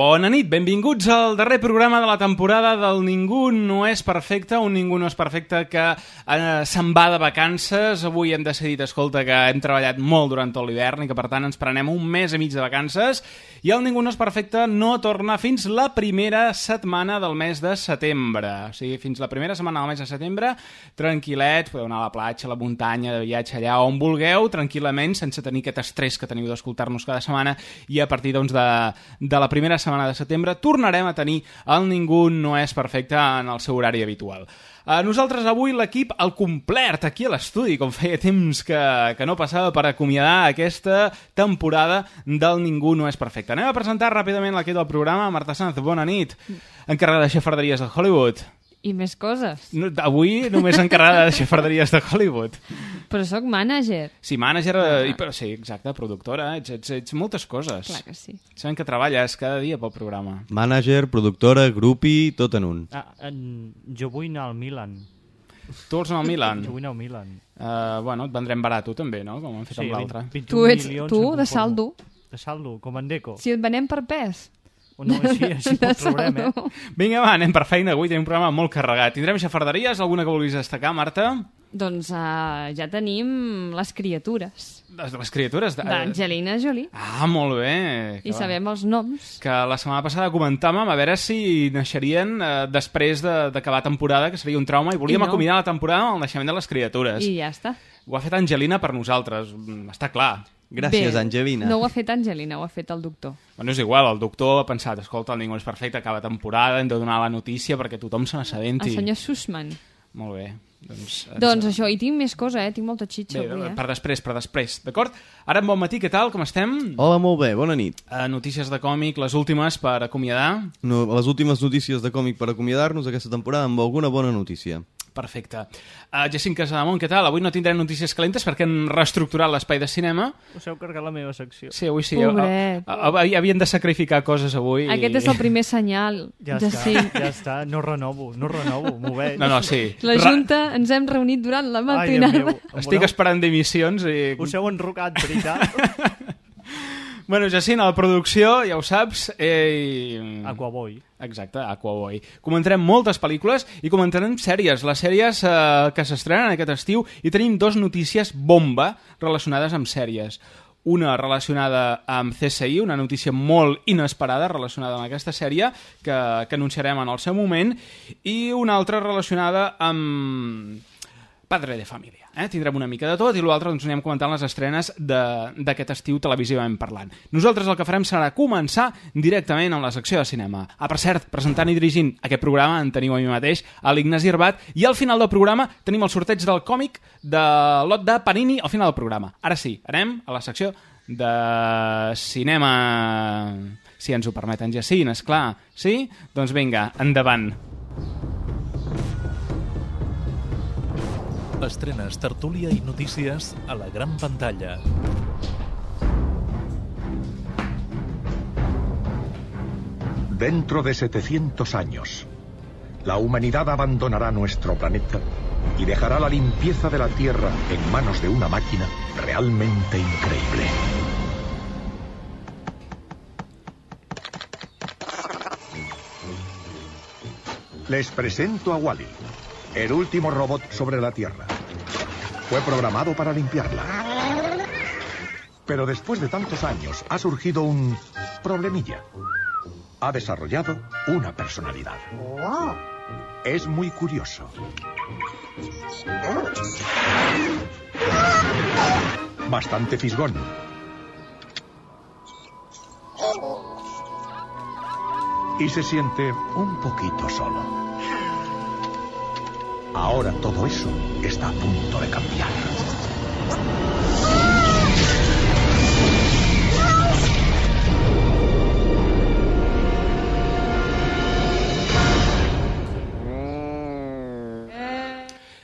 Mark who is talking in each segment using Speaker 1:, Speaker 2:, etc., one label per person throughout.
Speaker 1: Bona nit, benvinguts al darrer programa de la temporada del Ningú no és perfecte, un Ningú no és perfecte que eh, se'n va de vacances. Avui hem decidit, escolta, que hem treballat molt durant tot l'hivern i que per tant ens prenem un mes i mig de vacances i el Ningú no és perfecte no torna fins la primera setmana del mes de setembre. O sigui, fins la primera setmana del mes de setembre, tranquil·let, podeu anar a la platja, a la muntanya, de viatge allà on vulgueu, tranquil·lament, sense tenir aquest estrès que teniu d'escoltar-nos cada setmana i a partir doncs, de, de la primera setmana de setembre tornarem a tenir el Ningú no és perfecte en el seu horari habitual. Uh, nosaltres avui l'equip al complet aquí a l'estudi, com feia temps que, que no passava per acomiadar aquesta temporada del Ningú no és perfecte. Anem a presentar ràpidament l'equip del programa. Marta Sanz, bona nit. Encarregada de xafarderies de Hollywood.
Speaker 2: I més coses.
Speaker 1: No, avui només encarregada de xafarderies de Hollywood.
Speaker 2: Però sóc mànager.
Speaker 1: Sí, mànager, ah. i, però, sí, exacte, productora, ets, ets, ets moltes coses.
Speaker 2: Clar que sí.
Speaker 1: Sabem que treballes cada dia pel programa.
Speaker 3: Mànager, productora, grupi, tot en un.
Speaker 4: Ah, en... Jo vull anar al Milan.
Speaker 1: Tu vols anar al Milan?
Speaker 4: Jo vull anar al Milan.
Speaker 1: Uh, bueno, et vendrem barat, tu també, no? Com han fet amb l'altre.
Speaker 4: 21
Speaker 2: Tu ets tu, de saldo.
Speaker 4: De saldo, com en Deco.
Speaker 2: Si et venem per pes.
Speaker 4: O no, així, així
Speaker 2: De
Speaker 4: pot traurem, eh?
Speaker 1: Vinga, va, anem per feina. Avui tenim un programa molt carregat. Tindrem xafarderies? Alguna que vulguis destacar, Marta?
Speaker 2: Doncs uh, ja tenim les criatures
Speaker 1: Les, les criatures. De...
Speaker 2: d'Angelina Jolie.
Speaker 1: Ah, molt bé.
Speaker 2: I
Speaker 1: va.
Speaker 2: sabem els noms.
Speaker 1: Que la setmana passada comentàvem a veure si naixerien eh, després de- d'acabar temporada, que seria un trauma, i volíem
Speaker 2: I no.
Speaker 1: acomiadar la temporada amb el naixement de les criatures.
Speaker 2: I ja està.
Speaker 1: Ho ha fet Angelina per nosaltres, mm, està clar.
Speaker 3: Gràcies,
Speaker 2: Bé,
Speaker 3: Angelina.
Speaker 2: No ho ha fet Angelina, ho ha fet el doctor.
Speaker 1: Bueno, és igual, el doctor ha pensat, escolta, el ningú és perfecte, acaba temporada, hem de donar la notícia perquè tothom se
Speaker 2: El
Speaker 1: n'assabenti.
Speaker 2: senyor Sussman.
Speaker 1: Molt bé. Doncs, ens-
Speaker 2: Doncs això, i tinc més cosa, eh? Tinc molta xitxa
Speaker 1: Bé,
Speaker 2: avui, eh?
Speaker 1: per després, per després, d'acord? Ara, bon matí, què tal, com estem?
Speaker 3: Hola, molt bé, bona nit.
Speaker 1: Uh, notícies de còmic, les últimes per acomiadar.
Speaker 3: No, les últimes notícies de còmic per acomiadar-nos aquesta temporada amb alguna bona notícia.
Speaker 1: Perfecte. Uh, Jacint Casademont, què tal? Avui no tindrem notícies calentes perquè hem reestructurat l'espai de cinema.
Speaker 4: Us heu carregat la meva secció.
Speaker 1: Sí, avui sí.
Speaker 2: Pobret.
Speaker 1: A, a, a, havien de sacrificar coses avui.
Speaker 2: Aquest és el primer senyal.
Speaker 4: Ja
Speaker 2: de
Speaker 4: està,
Speaker 2: sí.
Speaker 4: ja està. No renovo, no renovo, m'ho veig.
Speaker 1: No, no, sí.
Speaker 2: La
Speaker 1: Ra-
Speaker 2: Junta ens hem reunit durant la
Speaker 4: Ai, Déu
Speaker 2: matinada.
Speaker 4: Em
Speaker 1: Estic
Speaker 4: voleu-
Speaker 1: esperant dimissions i...
Speaker 4: Us heu enrocat, veritat?
Speaker 1: Bueno, Jacint, a la producció, ja ho saps, eh...
Speaker 4: Aquaboy.
Speaker 1: Exacte, Aquaboy. Comentarem moltes pel·lícules i comentarem sèries, les sèries eh, que s'estrenen aquest estiu i tenim dos notícies bomba relacionades amb sèries. Una relacionada amb CSI, una notícia molt inesperada relacionada amb aquesta sèrie que, que anunciarem en el seu moment i una altra relacionada amb Padre de Família. Eh? Tindrem una mica de tot i l'altre doncs, anem comentant les estrenes d'aquest estiu televisivament parlant. Nosaltres el que farem serà començar directament amb la secció de cinema. Ah, per cert, presentant i dirigint aquest programa en teniu a mi mateix, a l'Ignasi Herbat, i al final del programa tenim el sorteig del còmic de lot de Panini al final del programa. Ara sí, anem a la secció de cinema... Si ens ho permeten, Jacint, esclar. Sí? Doncs vinga, endavant.
Speaker 5: Estrenes, tertúlia i notícies a la gran pantalla.
Speaker 6: Dentro de 700 años, la humanidad abandonará nuestro planeta y dejará la limpieza de la Tierra en manos de una máquina realmente increíble. Les presento a Wally, el último robot sobre la Tierra. Fue programado para limpiarla. Pero después de tantos años ha surgido un problemilla ha desarrollado una personalidad. Es muy curioso. Bastante fisgón. Y se siente un poquito solo. Ahora todo eso está a punto de cambiar.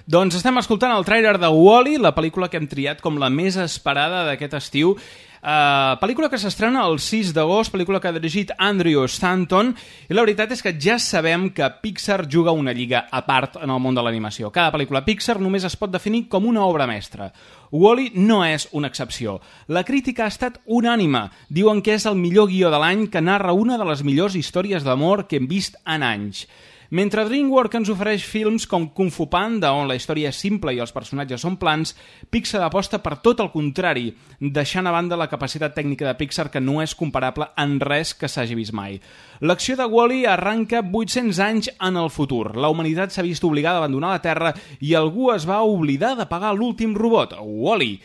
Speaker 1: Doncs estem escoltant el tràiler de Wall-E, la pel·lícula que hem triat com la més esperada d'aquest estiu. Uh, pel·lícula que s'estrena el 6 d'agost, pel·lícula que ha dirigit Andrew Stanton, i la veritat és que ja sabem que Pixar juga una lliga a part en el món de l'animació. Cada pel·lícula Pixar només es pot definir com una obra mestra. Wall-E no és una excepció. La crítica ha estat unànima. Diuen que és el millor guió de l'any que narra una de les millors històries d'amor que hem vist en anys. Mentre DreamWorks ens ofereix films com Kung Fu Panda, on la història és simple i els personatges són plans, Pixar aposta per tot el contrari, deixant a banda la capacitat tècnica de Pixar que no és comparable en res que s'hagi vist mai. L'acció de Wall-E arranca 800 anys en el futur. La humanitat s'ha vist obligada a abandonar la Terra i algú es va oblidar de pagar l'últim robot, Wall-E.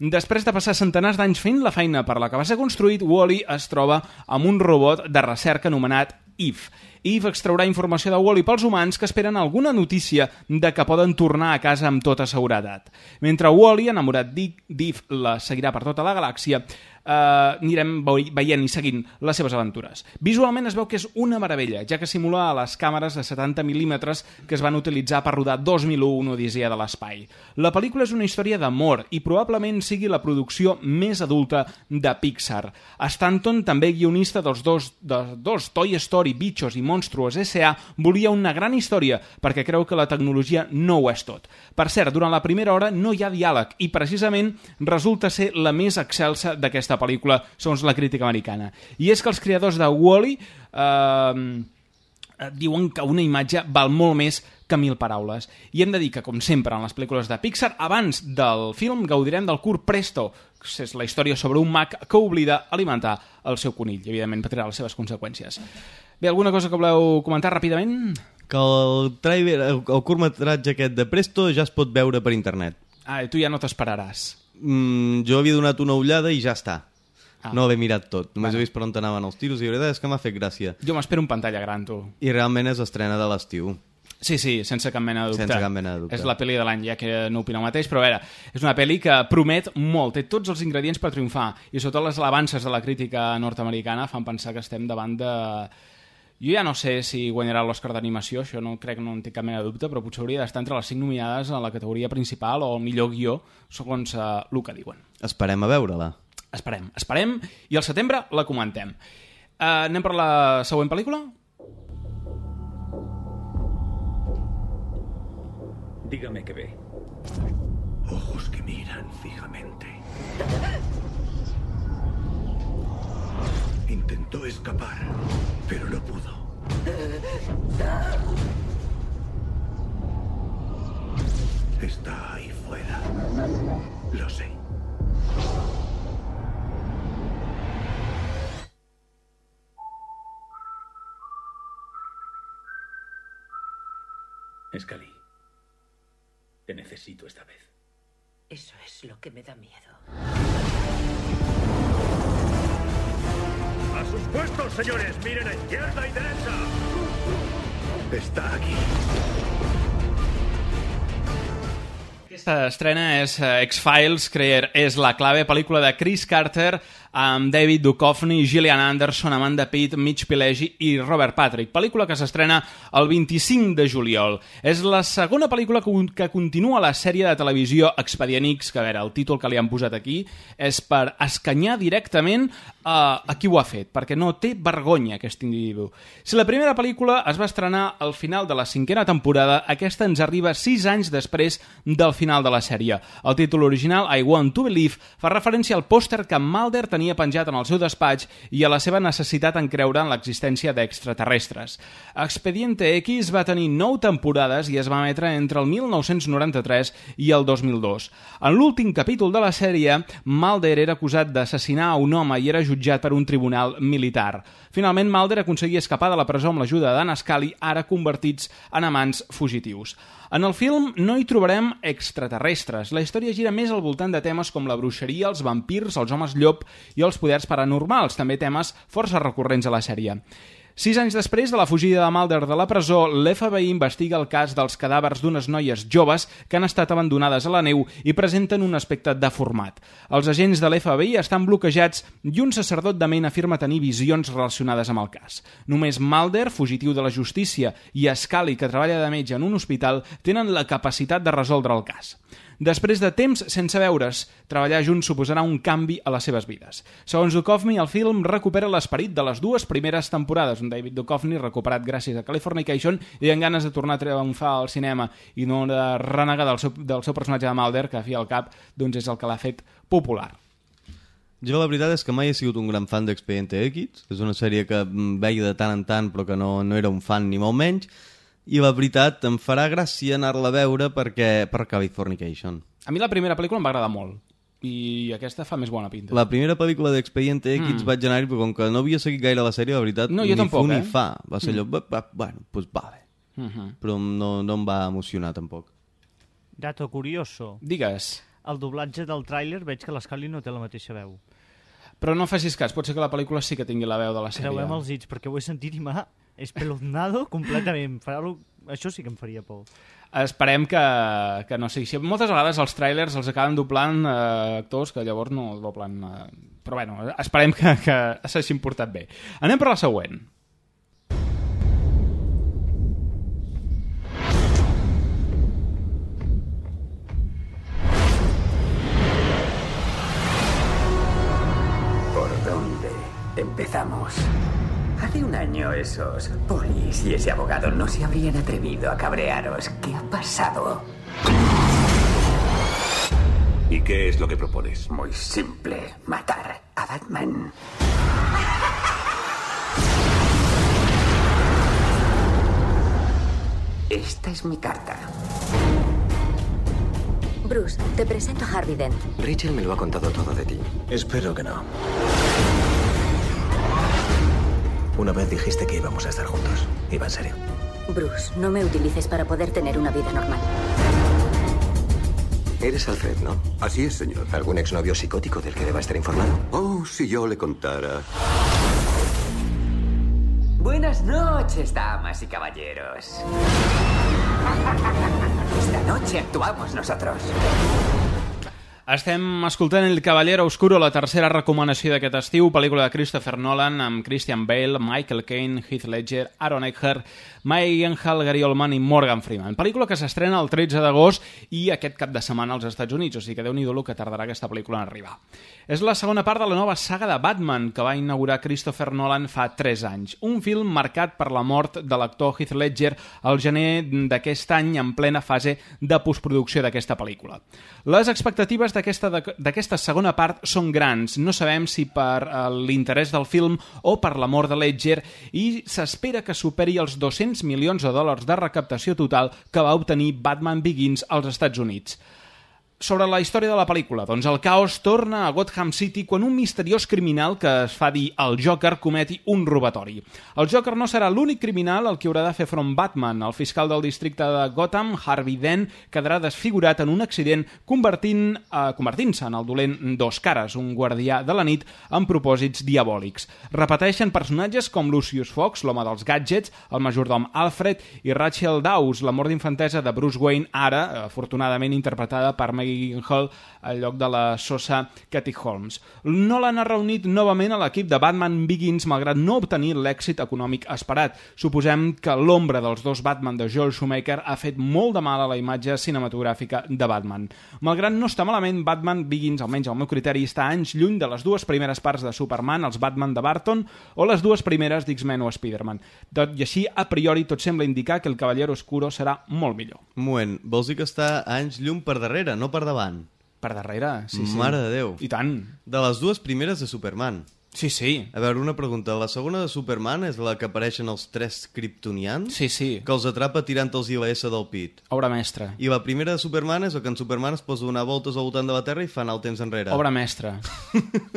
Speaker 1: Després de passar centenars d'anys fent la feina per la que va ser construït, Wall-E es troba amb un robot de recerca anomenat Eve. Eve extraurà informació de Wall-E pels humans que esperen alguna notícia de que poden tornar a casa amb tota seguretat. Mentre Wall-E, enamorat d'Eve, la seguirà per tota la galàxia, eh, anirem veient i seguint les seves aventures. Visualment es veu que és una meravella, ja que simula les càmeres de 70 mil·límetres que es van utilitzar per rodar 2001, una odissea de l'espai. La pel·lícula és una història d'amor i probablement sigui la producció més adulta de Pixar. Stanton, també guionista dels dos, dels dos Toy Story, Bichos i Monstruos S.A., volia una gran història perquè creu que la tecnologia no ho és tot. Per cert, durant la primera hora no hi ha diàleg i precisament resulta ser la més excelsa d'aquesta pel·lícula, segons la crítica americana. I és que els creadors de Wall-E eh, diuen que una imatge val molt més que mil paraules. I hem de dir que, com sempre, en les pel·lícules de Pixar, abans del film gaudirem del curt Presto, que és la història sobre un mag que oblida alimentar el seu conill i, evidentment, patirà les seves conseqüències. Bé, alguna cosa que voleu comentar ràpidament?
Speaker 3: Que el, trailer, el, curtmetratge aquest de Presto ja es pot veure per internet.
Speaker 1: Ah, tu ja no t'esperaràs.
Speaker 3: Mm, jo havia donat una ullada i ja està.
Speaker 1: Ah.
Speaker 3: No l'he mirat tot, només
Speaker 1: Bueno.
Speaker 3: he vist per on anaven els tiros i la veritat és que m'ha fet gràcia.
Speaker 1: Jo m'espero en pantalla gran, tu.
Speaker 3: I realment és estrena de l'estiu.
Speaker 1: Sí, sí, sense cap mena de dubte.
Speaker 3: Sense cap mena de dubte.
Speaker 1: És la pel·li de l'any, ja que no opino el mateix, però a veure, és una pel·li que promet molt, té tots els ingredients per triomfar, i sobretot les alabances de la crítica nord-americana fan pensar que estem davant de... Jo ja no sé si guanyarà l'Oscar d'animació, això no crec que no en té cap mena de dubte, però potser hauria d'estar entre les cinc nominades a la categoria principal o el millor guió, segons uh, el que diuen.
Speaker 3: Esperem a veure-la.
Speaker 1: Esperem, esperem, i al setembre la comentem. Uh, anem per la següent pel·lícula?
Speaker 7: Dígame que ve.
Speaker 8: Ojos que miran fijamente. Intentó escapar, pero no pudo. Está ahí fuera. Lo sé.
Speaker 7: Scully. Te necesito esta vez.
Speaker 9: Eso es lo que me da miedo.
Speaker 6: A sus puestos, señores. Miren a izquierda y derecha.
Speaker 8: Está aquí.
Speaker 1: Aquesta estrena és eh, X-Files, creer és la clave, pel·lícula de Chris Carter amb David Duchovny, Gillian Anderson, Amanda Pitt, Mitch Pileggi i Robert Patrick. Pel·lícula que s'estrena el 25 de juliol. És la segona pel·lícula que, continua la sèrie de televisió Expedient X, que a veure, el títol que li han posat aquí és per escanyar directament a, a qui ho ha fet, perquè no té vergonya aquest individu. Si la primera pel·lícula es va estrenar al final de la cinquena temporada, aquesta ens arriba sis anys després del final de la sèrie. El títol original, I Want to Believe, fa referència al pòster que Mulder tenia tenia penjat en el seu despatx i a la seva necessitat en creure en l'existència d'extraterrestres. Expediente X va tenir 9 temporades i es va emetre entre el 1993 i el 2002. En l'últim capítol de la sèrie, Mulder era acusat d'assassinar un home i era jutjat per un tribunal militar. Finalment, Mulder aconseguia escapar de la presó amb l'ajuda d'Anna Scully, ara convertits en amants fugitius. En el film no hi trobarem extraterrestres. La història gira més al voltant de temes com la bruixeria, els vampirs, els homes llop i els poders paranormals, també temes força recurrents a la sèrie. Sis anys després de la fugida de Mulder de la presó, l'FBI investiga el cas dels cadàvers d'unes noies joves que han estat abandonades a la neu i presenten un aspecte deformat. Els agents de l'FBI estan bloquejats i un sacerdot de ment afirma tenir visions relacionades amb el cas. Només Mulder, fugitiu de la justícia, i Scully, que treballa de metge en un hospital, tenen la capacitat de resoldre el cas. Després de temps sense veure's, treballar junts suposarà un canvi a les seves vides. Segons Duchovny, el film recupera l'esperit de les dues primeres temporades. Un David Duchovny recuperat gràcies a Californication i amb ganes de tornar a triomfar al cinema i no de renegar del seu, del seu personatge de Mulder, que a fi al cap doncs és el que l'ha fet popular.
Speaker 3: Jo la veritat és que mai he sigut un gran fan d'Expediente X. És una sèrie que mm, veia de tant en tant però que no, no era un fan ni molt menys i la veritat em farà gràcia anar-la a veure perquè per Californication.
Speaker 1: A mi la primera pel·lícula em va agradar molt i aquesta fa més bona pinta.
Speaker 3: La primera pel·lícula d'Expediente X
Speaker 1: Mm.
Speaker 3: mm. vaig anar-hi, però com que no havia seguit gaire la sèrie, la veritat,
Speaker 1: No, jo
Speaker 3: ni
Speaker 1: tampoc,
Speaker 3: fu
Speaker 1: eh?
Speaker 3: ni fa. Va ser
Speaker 1: Mm.
Speaker 3: allò, "Va, va, bueno, doncs va bé.
Speaker 1: Uh -huh.
Speaker 3: Però no, no em va emocionar tampoc.
Speaker 4: Dato curioso.
Speaker 1: Digues.
Speaker 4: El doblatge del tràiler veig que l'Scully no té la mateixa veu.
Speaker 1: Però no facis cas, pot ser que la pel·lícula sí que tingui la veu de la sèrie.
Speaker 4: Creuem els dits, perquè ho he sentit i m'ha espeluznado completament. Farà-lo- Això sí que em faria por.
Speaker 1: Esperem que, que no sigui així. Moltes vegades els trailers els acaben doblant eh, actors que llavors no doblen... Eh, però bueno, esperem que, que s'hagin portat bé. Anem per la següent.
Speaker 10: ¿Por dónde empezamos? Hace un año esos polis y ese abogado no se habrían atrevido a cabrearos. ¿Qué ha pasado?
Speaker 7: ¿Y qué es lo que propones?
Speaker 10: Muy simple. Matar a Batman. Esta es mi carta.
Speaker 11: Bruce, te presento a Harvey Dent.
Speaker 10: Rachel me lo ha contado todo de ti.
Speaker 12: Espero que no. Una vez dijiste que íbamos a estar juntos. Iba en serio.
Speaker 11: Bruce, no me utilices para poder tener una vida normal.
Speaker 12: Eres Alfred, ¿no?
Speaker 13: Así es, señor.
Speaker 12: ¿Algún exnovio psicótico del que deba estar informado?
Speaker 13: Oh, si yo le contara.
Speaker 10: Buenas noches, damas y caballeros. Esta noche actuamos nosotros.
Speaker 1: Estem escoltant El Cavallero Oscuro, la tercera recomanació d'aquest estiu, pel·lícula de Christopher Nolan amb Christian Bale, Michael Caine, Heath Ledger, Aaron Eckhart, Mike Gyllenhaal, Gary Oldman i Morgan Freeman. Pel·lícula que s'estrena el 13 d'agost i aquest cap de setmana als Estats Units, o sigui que déu-n'hi-do que tardarà aquesta pel·lícula en arribar. És la segona part de la nova saga de Batman que va inaugurar Christopher Nolan fa 3 anys. Un film marcat per la mort de l'actor Heath Ledger al gener d'aquest any en plena fase de postproducció d'aquesta pel·lícula. Les expectatives d'aquesta d'aquesta segona part són grans. No sabem si per eh, l'interès del film o per la mort de Ledger i s'espera que superi els 200 milions de dòlars de recaptació total que va obtenir Batman Begins als Estats Units. Sobre la història de la pel·lícula, doncs el caos torna a Gotham City quan un misteriós criminal que es fa dir el Joker cometi un robatori. El Joker no serà l'únic criminal al que haurà de fer front Batman. El fiscal del districte de Gotham, Harvey Dent, quedarà desfigurat en un accident convertint, eh, convertint-se en el dolent Dos Cares, un guardià de la nit amb propòsits diabòlics. Repeteixen personatges com Lucius Fox, l'home dels gadgets, el majordom Alfred i Rachel Dawes, la mort d'infantesa de Bruce Wayne, ara, eh, afortunadament interpretada per Maggie Gyllenhaal al lloc de la sosa Katie Holmes. Nolan ha reunit novament a l'equip de Batman Begins malgrat no obtenir l'èxit econòmic esperat. Suposem que l'ombra dels dos Batman de Joel Schumacher ha fet molt de mal a la imatge cinematogràfica de Batman. Malgrat no està malament, Batman Begins, almenys al meu criteri, està anys lluny de les dues primeres parts de Superman, els Batman de Barton, o les dues primeres d'X-Men o Spider-Man. Tot i així, a priori, tot sembla indicar que el Cavallero Oscuro serà molt millor.
Speaker 3: Moment, vols dir que està anys llum per darrere, no per davant?
Speaker 1: Per darrere, sí, sí.
Speaker 3: Mare de Déu.
Speaker 1: I tant.
Speaker 3: De les dues primeres de Superman.
Speaker 1: Sí, sí.
Speaker 3: A veure, una pregunta. La segona de Superman és la que apareixen els tres kryptonians?
Speaker 1: Sí, sí.
Speaker 3: Que els atrapa tirant els ILS del pit.
Speaker 1: Obra mestra.
Speaker 3: I la primera de Superman és el que en Superman es posa donar voltes al voltant de la Terra i fa anar el temps enrere.
Speaker 1: Obra mestra.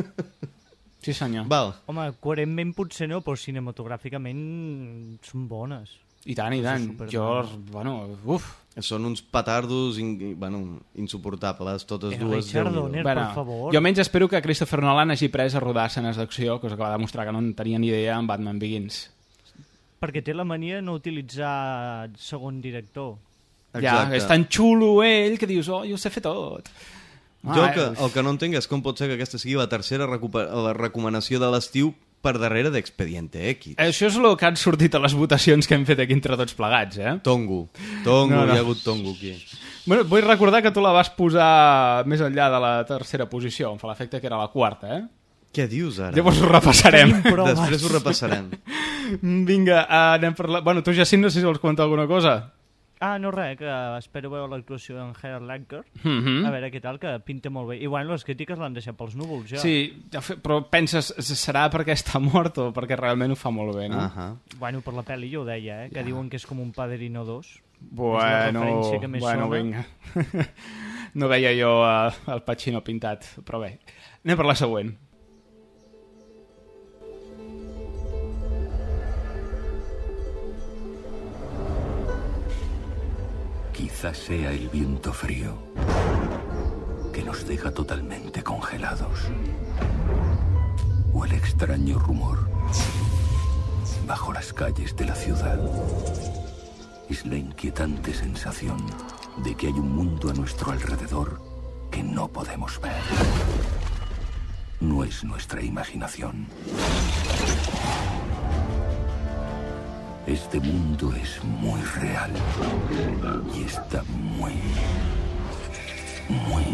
Speaker 1: sí, senyor.
Speaker 3: Val.
Speaker 4: Home, coherentment potser no, però cinematogràficament són bones.
Speaker 1: I tant, i tant. Jo, bueno, uf.
Speaker 3: Són uns petardos in, bueno, insuportables, totes
Speaker 4: Eh,
Speaker 3: dues.
Speaker 4: Richard. Donner,
Speaker 1: Bueno,
Speaker 4: per favor.
Speaker 1: jo almenys espero que Christopher Nolan hagi pres a rodar escenes d'acció, cosa que va demostrar que no en tenia ni idea en Batman Begins.
Speaker 4: Perquè té la mania de no utilitzar segon director.
Speaker 1: Ja, és tan xulo ell que dius, oh, jo ho sé fer tot.
Speaker 3: Jo
Speaker 1: Ah,
Speaker 3: que,
Speaker 1: eh,
Speaker 3: el que no entenc és com pot ser que aquesta sigui la tercera la recomanació de l'estiu per darrere d'Expediente X.
Speaker 1: Això és el que han sortit a les votacions que hem fet aquí entre tots plegats, eh?
Speaker 3: Tongo. Tongo,
Speaker 1: No, no.
Speaker 3: hi ha hagut tongo aquí.
Speaker 1: Bueno, vull recordar que tu la vas posar més enllà de la tercera posició, em fa l'efecte que era la quarta, eh?
Speaker 3: Què dius ara?
Speaker 1: Llavors ho repassarem.
Speaker 3: Després ho repassarem.
Speaker 1: Vinga, uh, anem per la... Bueno, tu, Jacint, no sé si vols comentar alguna cosa.
Speaker 4: Ah, no res, que espero veure l'actuació d'en Gerard Langer.
Speaker 1: Mhm.
Speaker 4: A veure què tal, que pinta molt bé. I bueno, les crítiques l'han deixat pels núvols, ja.
Speaker 1: Sí, però penses, serà perquè està mort o perquè realment ho fa molt bé, no?
Speaker 3: Ahà.
Speaker 4: Bueno, per la pel·li jo ho deia, eh? Que diuen que és com un Padrino 2. és la
Speaker 1: Bueno, bueno,
Speaker 4: sona.
Speaker 1: vinga. no veia jo uh, el Pacino pintat, però bé. Anem per la següent.
Speaker 13: Quizás sea el viento frío que nos deja totalmente congelados. O el extraño rumor bajo las calles de la ciudad. Es la inquietante sensación de que hay un mundo a nuestro alrededor que no podemos ver. No es nuestra imaginación. Este mundo es muy real y está muy, muy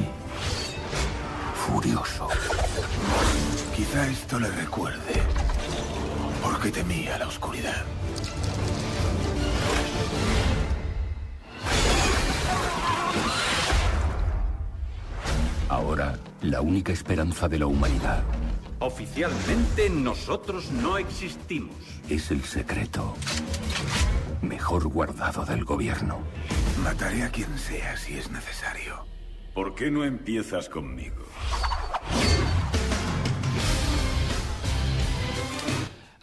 Speaker 13: furioso.
Speaker 14: Quizá esto le recuerde porque temía la oscuridad.
Speaker 13: Ahora, la única esperanza de la humanidad
Speaker 15: Oficialmente nosotros no existimos.
Speaker 13: es el secreto mejor guardado del gobierno.
Speaker 14: Mataré a quien sea si es necesario.
Speaker 15: ¿Por qué no empiezas conmigo?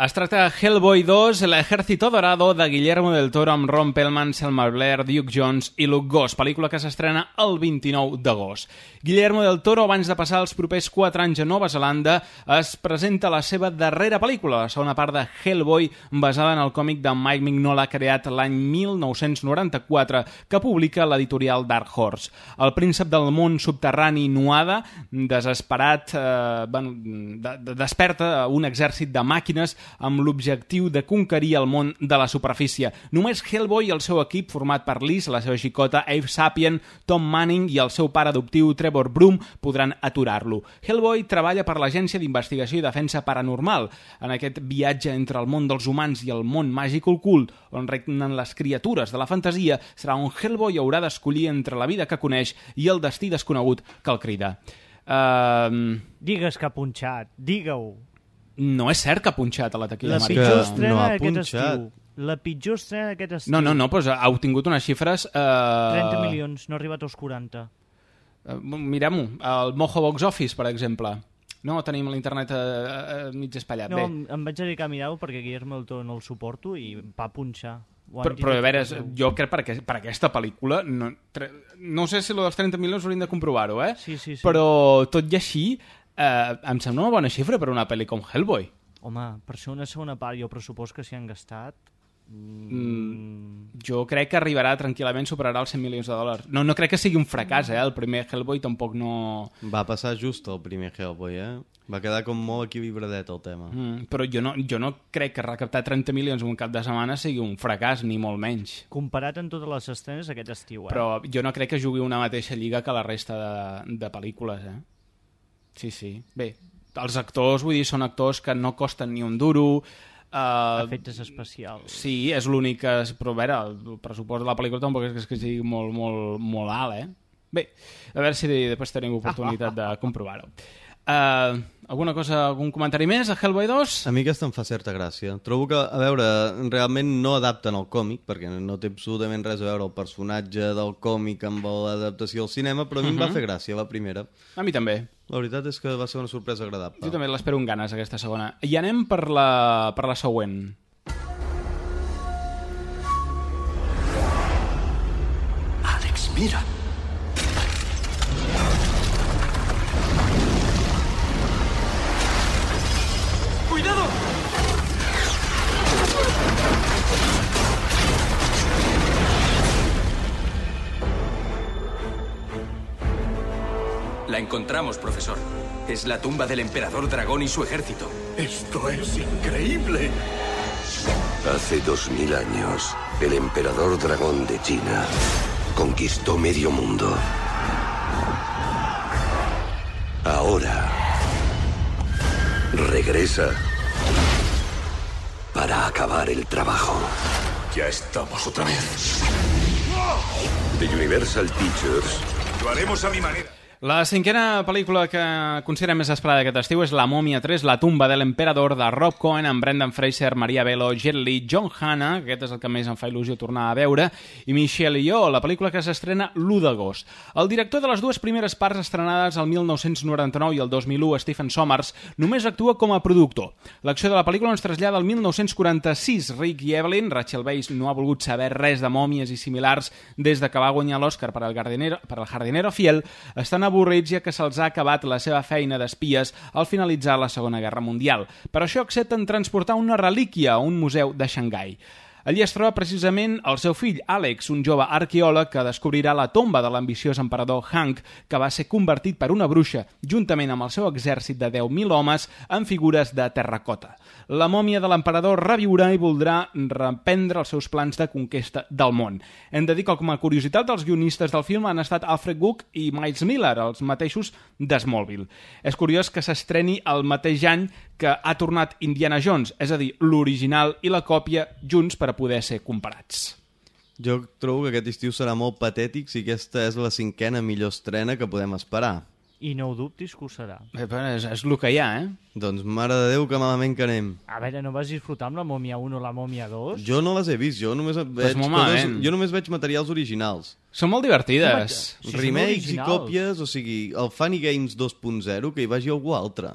Speaker 1: Es tracta de Hellboy 2, l'Ejército Dorado de Guillermo del Toro amb Ron Perlman, Selma Blair, Duke Jones i Luke Goss, pel·lícula que s'estrena el 29 d'agost. Guillermo del Toro, abans de passar els propers 4 anys a Nova Zelanda, es presenta la seva darrera pel·lícula, la segona part de Hellboy, basada en el còmic de Mike Mignola creat l'any 1994, que publica l'editorial Dark Horse. El príncep del món subterrani Nuada, desesperat, eh, bueno, de, de, desperta un exèrcit de màquines amb l'objectiu de conquerir el món de la superfície. Només Hellboy i el seu equip, format per Liz, la seva xicota, Abe Sapien, Tom Manning i el seu pare adoptiu Trevor Broom, podran aturar-lo. Hellboy treballa per l'Agència d'Investigació i Defensa Paranormal. En aquest viatge entre el món dels humans i el món màgic ocult, on regnen les criatures de la fantasia, serà on Hellboy haurà d'escollir entre la vida que coneix i el destí desconegut que el crida. Uh,
Speaker 4: Digues que ha punxat, digue-ho.
Speaker 1: No és cert que ha punxat a la taquilla
Speaker 4: La pitjor estrena
Speaker 3: no ha
Speaker 4: d'aquest
Speaker 3: punxat.
Speaker 4: estiu. La pitjor estrena d'aquest estiu.
Speaker 1: No, no, no, doncs ha obtingut unes xifres... Eh,
Speaker 4: 30 milions, no ha arribat als 40.
Speaker 1: Eh, Mirem-ho, el Mojo Box Office, per exemple. No, tenim l'internet eh, eh, mig espatllat.
Speaker 4: No,
Speaker 1: Bé,
Speaker 4: em, em vaig dedicar a mirar-ho perquè Guillermo del Toro no el suporto i va punxar. Ho han
Speaker 1: però, però a veure, jo crec per, aquest, per aquesta pel·lícula no, tre, no sé si lo dels 30 milions hauríem de comprovar-ho, eh?
Speaker 4: Sí, sí, sí.
Speaker 1: Però tot i així eh, em sembla una bona xifra per una pel·li com Hellboy.
Speaker 4: Home, per ser una segona part i el pressupost que s'hi han gastat...
Speaker 1: Mm, jo crec que arribarà tranquil·lament, superarà els 100 milions de dòlars. No, no crec que sigui un fracàs, eh? El primer Hellboy tampoc no...
Speaker 3: Va passar just el primer Hellboy, eh? Va quedar com molt equilibradet el tema.
Speaker 1: Mm, però jo no, jo no crec que recaptar 30 milions en un cap de setmana sigui un fracàs, ni molt menys.
Speaker 4: Comparat amb totes les estrenes aquest estiu, eh?
Speaker 1: Però jo no crec que jugui una mateixa lliga que la resta de, de pel·lícules, eh? Sí, sí. Bé, els actors, vull dir, són actors que no costen ni un duro... Uh,
Speaker 4: Efectes especials.
Speaker 1: Sí, és l'únic que... Però a veure, el pressupost de la pel·lícula tampoc és que sigui molt, molt, molt alt, eh? Bé, a veure si després tenim oportunitat de comprovar-ho. Uh, alguna cosa, algun comentari més a Hellboy 2?
Speaker 3: A mi aquesta em fa certa gràcia. Trobo que, a veure, realment no adapten el còmic, perquè no té absolutament res a veure el personatge del còmic amb l'adaptació al cinema, però a mi uh -huh. em va
Speaker 1: Mhm.
Speaker 3: fer gràcia, la primera.
Speaker 1: A mi també.
Speaker 3: La veritat és que va ser una sorpresa agradable.
Speaker 1: Jo també l'espero amb ganes, aquesta segona. I anem per la, per la següent.
Speaker 16: Alex, mira.
Speaker 17: La encontramos, profesor. Es la tumba del emperador dragón y su ejército.
Speaker 14: Esto es increíble.
Speaker 13: Hace dos mil años, el emperador dragón de China conquistó medio mundo. Ahora regresa para acabar el trabajo.
Speaker 14: Ya estamos otra vez.
Speaker 13: The Universal Pictures
Speaker 14: Lo haremos a mi manera.
Speaker 1: La cinquena pel·lícula que considera més esperada aquest estiu és La Mòmia 3, La tumba de l'emperador de Rob Cohen amb Brendan Fraser, Maria Bello, Jet Li, John Hanna, aquest és el que més em fa il·lusió tornar a veure, i Michelle Yeoh, la pel·lícula que s'estrena l'1 d'agost. El director de les dues primeres parts estrenades el 1999 i el 2001, Stephen Sommers, només actua com a productor. L'acció de la pel·lícula ens trasllada al 1946. Rick i Evelyn, Rachel Weisz no ha volgut saber res de mòmies i similars des de que va guanyar l'Oscar per al Jardinero, per al Jardinero Fiel, estan avorrits ja que se'ls ha acabat la seva feina d'espies al finalitzar la Segona Guerra Mundial. Per això accepten transportar una relíquia a un museu de Xangai. Allí es troba precisament el seu fill, Alex, un jove arqueòleg que descobrirà la tomba de l'ambiciós emperador Hank, que va ser convertit per una bruixa, juntament amb el seu exèrcit de 10.000 homes, en figures de terracota. La mòmia de l'emperador reviurà i voldrà reprendre els seus plans de conquesta del món. Hem de dir que com a curiositat dels guionistes del film han estat Alfred Gook i Miles Miller, els mateixos de Smallville. És curiós que s'estreni el mateix any que ha tornat Indiana Jones, és a dir, l'original i la còpia junts per a poder ser comparats.
Speaker 3: Jo trobo que aquest estiu serà molt patètic si aquesta és la cinquena millor estrena que podem esperar.
Speaker 4: I no ho dubtis que ho serà.
Speaker 1: Eh, però és, és el que hi ha, eh?
Speaker 3: Doncs mare de Déu, que malament que anem.
Speaker 4: A veure, no vas disfrutar amb la Mòmia 1 o la Mòmia 2?
Speaker 3: Jo no les he vist, jo només veig,
Speaker 1: molt
Speaker 3: coses, jo només veig materials originals.
Speaker 1: Són molt divertides.
Speaker 4: Sí,
Speaker 3: Remakes i còpies, o sigui, el Funny Games 2.0, que hi vagi algú altre.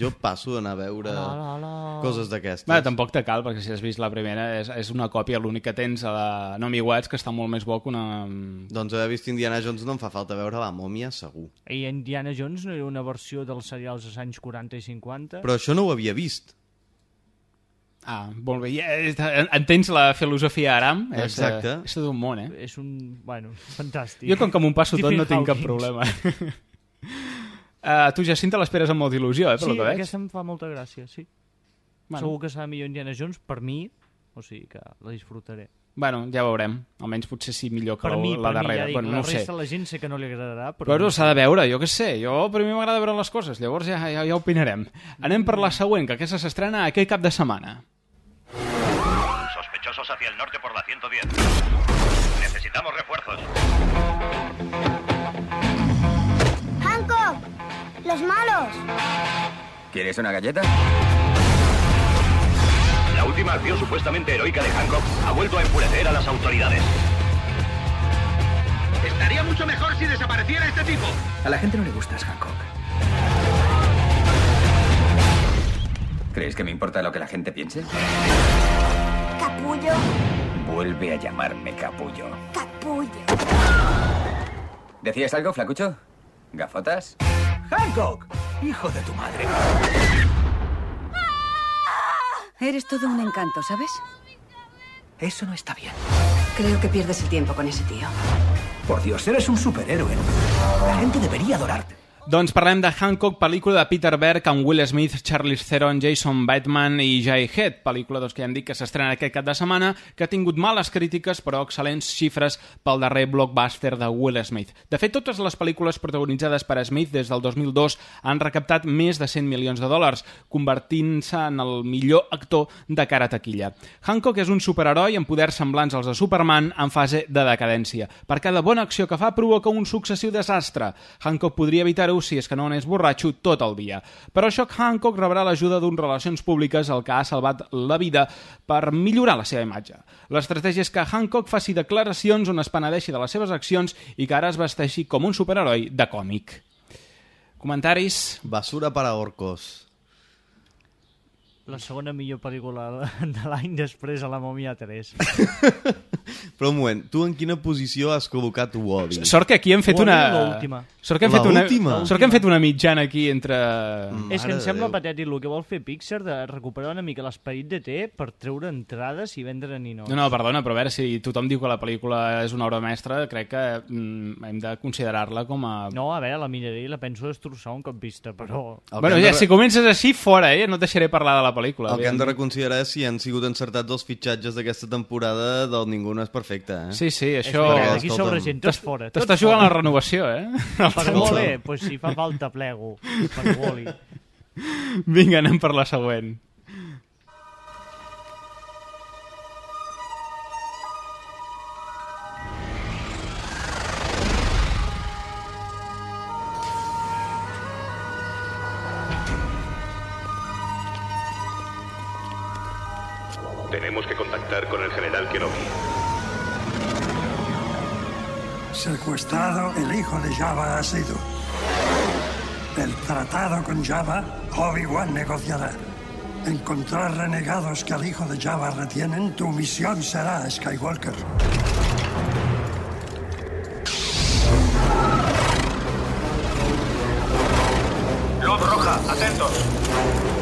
Speaker 3: Jo passo d'anar a veure
Speaker 4: Ala, ala, ala.
Speaker 3: coses d'aquestes.
Speaker 1: Bé, tampoc te cal, perquè si has vist la primera és, és una còpia, l'únic que tens a la Nomi Watts, que està molt més bo que una...
Speaker 3: Doncs haver vist Indiana Jones no em fa falta veure la mòmia, segur.
Speaker 4: I Indiana Jones no era una versió dels serials dels anys 40 i 50?
Speaker 3: Però això no ho havia vist.
Speaker 1: Ah, molt bé. Eh, entens la filosofia Aram? És,
Speaker 3: Exacte.
Speaker 1: eh, És tot un món, eh?
Speaker 4: És un... Bueno, fantàstic.
Speaker 1: Jo, com que m'ho passo tot, no tinc cap problema. uh, tu, Jacinta, l'esperes amb molta il·lusió, eh, per
Speaker 4: Sí,
Speaker 1: lo que veig.
Speaker 4: aquesta em fa molta gràcia, sí.
Speaker 1: Bueno.
Speaker 4: Segur que serà millor Indiana Jones per mi, o sigui que la disfrutaré.
Speaker 1: Bueno, ja veurem. Almenys potser sí millor que
Speaker 4: Per
Speaker 1: la,
Speaker 4: mi,
Speaker 1: la
Speaker 4: per mi,
Speaker 1: darrera.
Speaker 4: ja dic,
Speaker 1: bueno,
Speaker 4: la
Speaker 1: no sé.
Speaker 4: resta de la gent sé que no li agradarà, però...
Speaker 1: Però s'ha de veure, jo què sé. Jo, per mi m'agrada veure les coses, llavors ja, ja, ja opinarem. Anem per la següent, que aquesta s'estrena aquest cap de setmana.
Speaker 18: Hacia el norte por la 110. Necesitamos refuerzos.
Speaker 19: ¡Hancock! ¡Los malos!
Speaker 17: ¿Quieres una galleta?
Speaker 18: La última acción supuestamente heroica de Hancock ha vuelto a enfurecer a las autoridades. Estaría mucho mejor si desapareciera este tipo.
Speaker 10: A la gente no le gustas, Hancock.
Speaker 17: ¿Crees que me importa lo que la gente piense?
Speaker 19: Capullo,
Speaker 17: Vuelve a llamarme capullo.
Speaker 19: capullo.
Speaker 17: ¿Decías algo, flacucho? ¿Gafotas?
Speaker 10: ¡Hancock! ¡Hijo de tu madre!
Speaker 20: Eres todo un encanto, ¿sabes?
Speaker 10: Eso no está bien.
Speaker 20: Creo que pierdes el tiempo con ese tío.
Speaker 10: Por Dios, eres un superhéroe. La gente debería adorarte.
Speaker 1: Doncs parlem de Hancock, pel·lícula de Peter Berg amb Will Smith, Charlize Theron, Jason Bateman i Jay Head, pel·lícula doncs, que ja hem dit que s'estrena aquest cap de setmana, que ha tingut males crítiques però excel·lents xifres pel darrer blockbuster de Will Smith. De fet, totes les pel·lícules protagonitzades per Smith des del 2002 han recaptat més de 100 milions de dòlars, convertint-se en el millor actor de cara a taquilla. Hancock és un superheroi amb poders semblants als de Superman en fase de decadència. Per cada bona acció que fa provoca un successiu desastre. Hancock podria evitar-ho si és que no anés borratxo tot el dia. Per això Hancock rebrà l'ajuda d'un relacions públiques el que ha salvat la vida per millorar la seva imatge. L'estratègia és que Hancock faci declaracions on es penedeixi de les seves accions i que ara es vesteixi com un superheroi de còmic. Comentaris?
Speaker 3: Basura para orcos.
Speaker 4: La segona millor pel·lícula de l'any després a la Momia 3.
Speaker 3: Però un moment, tu en quina posició has col·locat Wall-E?
Speaker 1: Sort que aquí hem fet
Speaker 4: Wall-E
Speaker 1: una...
Speaker 4: l'última.
Speaker 1: Sort que hem fet una...
Speaker 3: L'última?
Speaker 1: Sort que hem fet una mitjana aquí entre...
Speaker 4: És que
Speaker 3: Mare
Speaker 4: em
Speaker 3: de
Speaker 4: sembla
Speaker 3: Déu.
Speaker 4: patètic el que vol fer Pixar de recuperar una mica l'esperit de té per treure entrades i vendre ninots.
Speaker 1: No, no, perdona, però a veure, si tothom diu que la pel·lícula és una obra mestra, crec que mm, hem de considerar-la com a...
Speaker 4: No, a veure, la miraré i la penso destrossar un cop vista, però...
Speaker 3: El
Speaker 1: Bueno, ja, si comences així, fora, eh? No et deixaré parlar de la pel·lícula.
Speaker 3: El que hem de reconsiderar és si han sigut encertats els fitxatges d'aquesta temporada del Ningú no és perfecte, eh?
Speaker 1: Sí, sí, això...
Speaker 4: Perquè
Speaker 3: escolta'm,
Speaker 4: sobre gent, tots fora.
Speaker 1: T'estàs jugant a la renovació, eh?
Speaker 4: Per Wall-E, pues si fa falta plego. Per Wall-E.
Speaker 1: Vinga, anem per la següent.
Speaker 18: Tenemos que contactar con el general Kenobi.
Speaker 21: Secuestrado, el hijo de Java ha sido. El tratado con Java, Obi-Wan negociará. Encontrar renegados que al hijo de Java retienen, tu misión será Skywalker.
Speaker 18: Luz roja, atentos.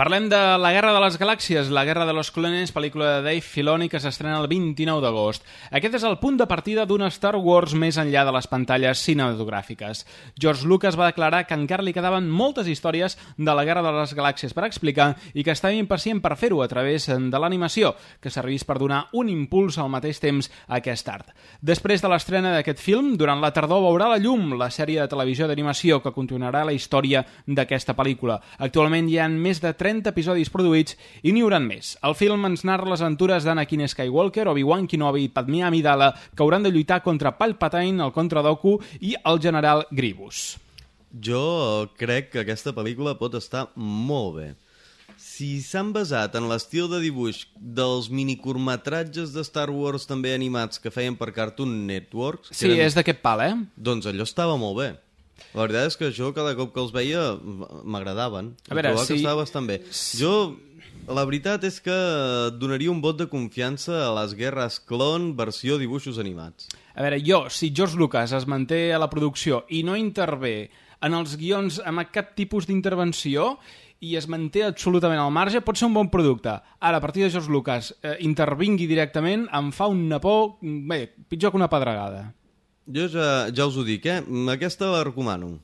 Speaker 1: Parlem de La Guerra de les Galàxies, La Guerra de los Clones, pel·lícula de Dave Filoni que s'estrena el 29 d'agost. Aquest és el punt de partida d'una Star Wars més enllà de les pantalles cinematogràfiques. George Lucas va declarar que encara li quedaven moltes històries de la Guerra de les Galàxies per explicar i que estava impacient per fer-ho a través de l'animació, que servís per donar un impuls al mateix temps a aquest art. Després de l'estrena d'aquest film, durant la tardor veurà la llum la sèrie de televisió d'animació que continuarà la història d'aquesta pel·lícula. Actualment hi ha més de 30 episodis produïts i n'hi haurà més. El film ens narra les aventures d'Anakin Skywalker, Obi-Wan Kenobi i Padmé Amidala que hauran de lluitar contra Palpatine, el Contra Dooku i el general Grievous.
Speaker 3: Jo crec que aquesta pel·lícula pot estar molt bé. Si s'han basat en l'estil de dibuix dels minicurtmetratges de Star Wars també animats que feien per Cartoon Networks...
Speaker 1: Sí, és d'aquest pal, eh?
Speaker 3: Doncs allò estava molt bé. La veritat és que jo cada cop que els veia m'agradaven.
Speaker 1: A veure, si-
Speaker 3: que estava bastant bé. Jo, la veritat és que donaria un vot de confiança a les Guerres Clon versió dibuixos animats.
Speaker 1: A veure, jo, si George Lucas es manté a la producció i no intervé en els guions amb cap tipus d'intervenció i es manté absolutament al marge, pot ser un bon producte. Ara, a partir de George Lucas eh, intervingui directament, em fa un napó, bé, pitjor que una pedregada.
Speaker 3: Jo ja, ja us ho dic, eh? Aquesta la recomano.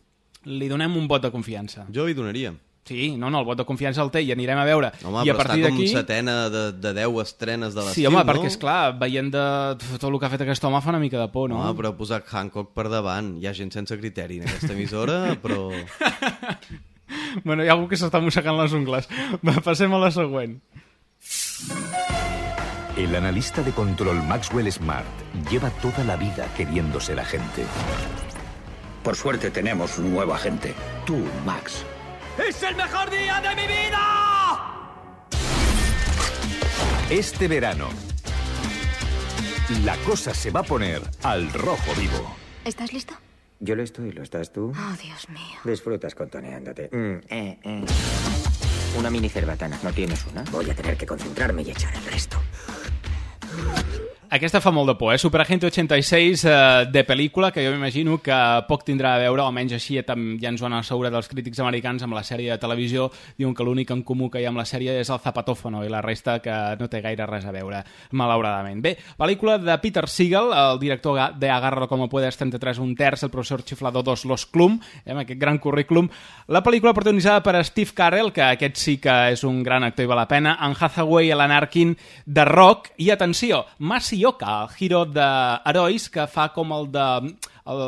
Speaker 1: Li donem un vot de confiança.
Speaker 3: Jo li donaria.
Speaker 1: Sí, no, no, el vot de confiança el té i anirem a veure.
Speaker 3: Home,
Speaker 1: I a partir
Speaker 3: està com
Speaker 1: d'aquí...
Speaker 3: setena de, de 10 estrenes de l'estiu,
Speaker 1: Sí, home,
Speaker 3: no?
Speaker 1: perquè, és clar, veient de tot el que ha fet aquest home fa una mica de por, no?
Speaker 3: No, però ha posat Hancock per davant. Hi ha gent sense criteri en aquesta emissora, però...
Speaker 1: Bueno, hi ha algú que s'està mossegant les ungles. Va, passem a la següent.
Speaker 22: El analista de control Maxwell Smart lleva toda la vida queriendo ser agente.
Speaker 7: Por suerte tenemos un nuevo agente. Tú, Max.
Speaker 17: ¡Es el mejor día de mi vida!
Speaker 22: Este verano, la cosa se va a poner al rojo vivo.
Speaker 11: ¿Estás listo?
Speaker 10: Yo lo estoy, ¿lo estás tú?
Speaker 11: Oh, Dios mío.
Speaker 10: Disfrutas contoneándote. Mm, eh, eh. Una mini cerbatana. ¿No tienes una? Voy a tener que concentrarme y echar el resto. Yeah.
Speaker 1: Aquesta fa molt de por, eh? Superagente 86 eh, de pel·lícula, que jo m'imagino que poc tindrà a veure, almenys així ja ens ho han assegurat els crítics americans amb la sèrie de televisió, diuen que l'únic en comú que hi ha amb la sèrie és el zapatófono i la resta que no té gaire res a veure, malauradament. Bé, pel·lícula de Peter Siegel, el director de Agárralo como puedes, 33 un terç, el professor Chiflado 2, Los Clum, eh, amb aquest gran currículum. La pel·lícula protagonitzada per Steve Carell, que aquest sí que és un gran actor i val la pena, en Hathaway, Alan Arkin, de Rock, i atenció, Masioka, el hero d'herois que fa com el de el,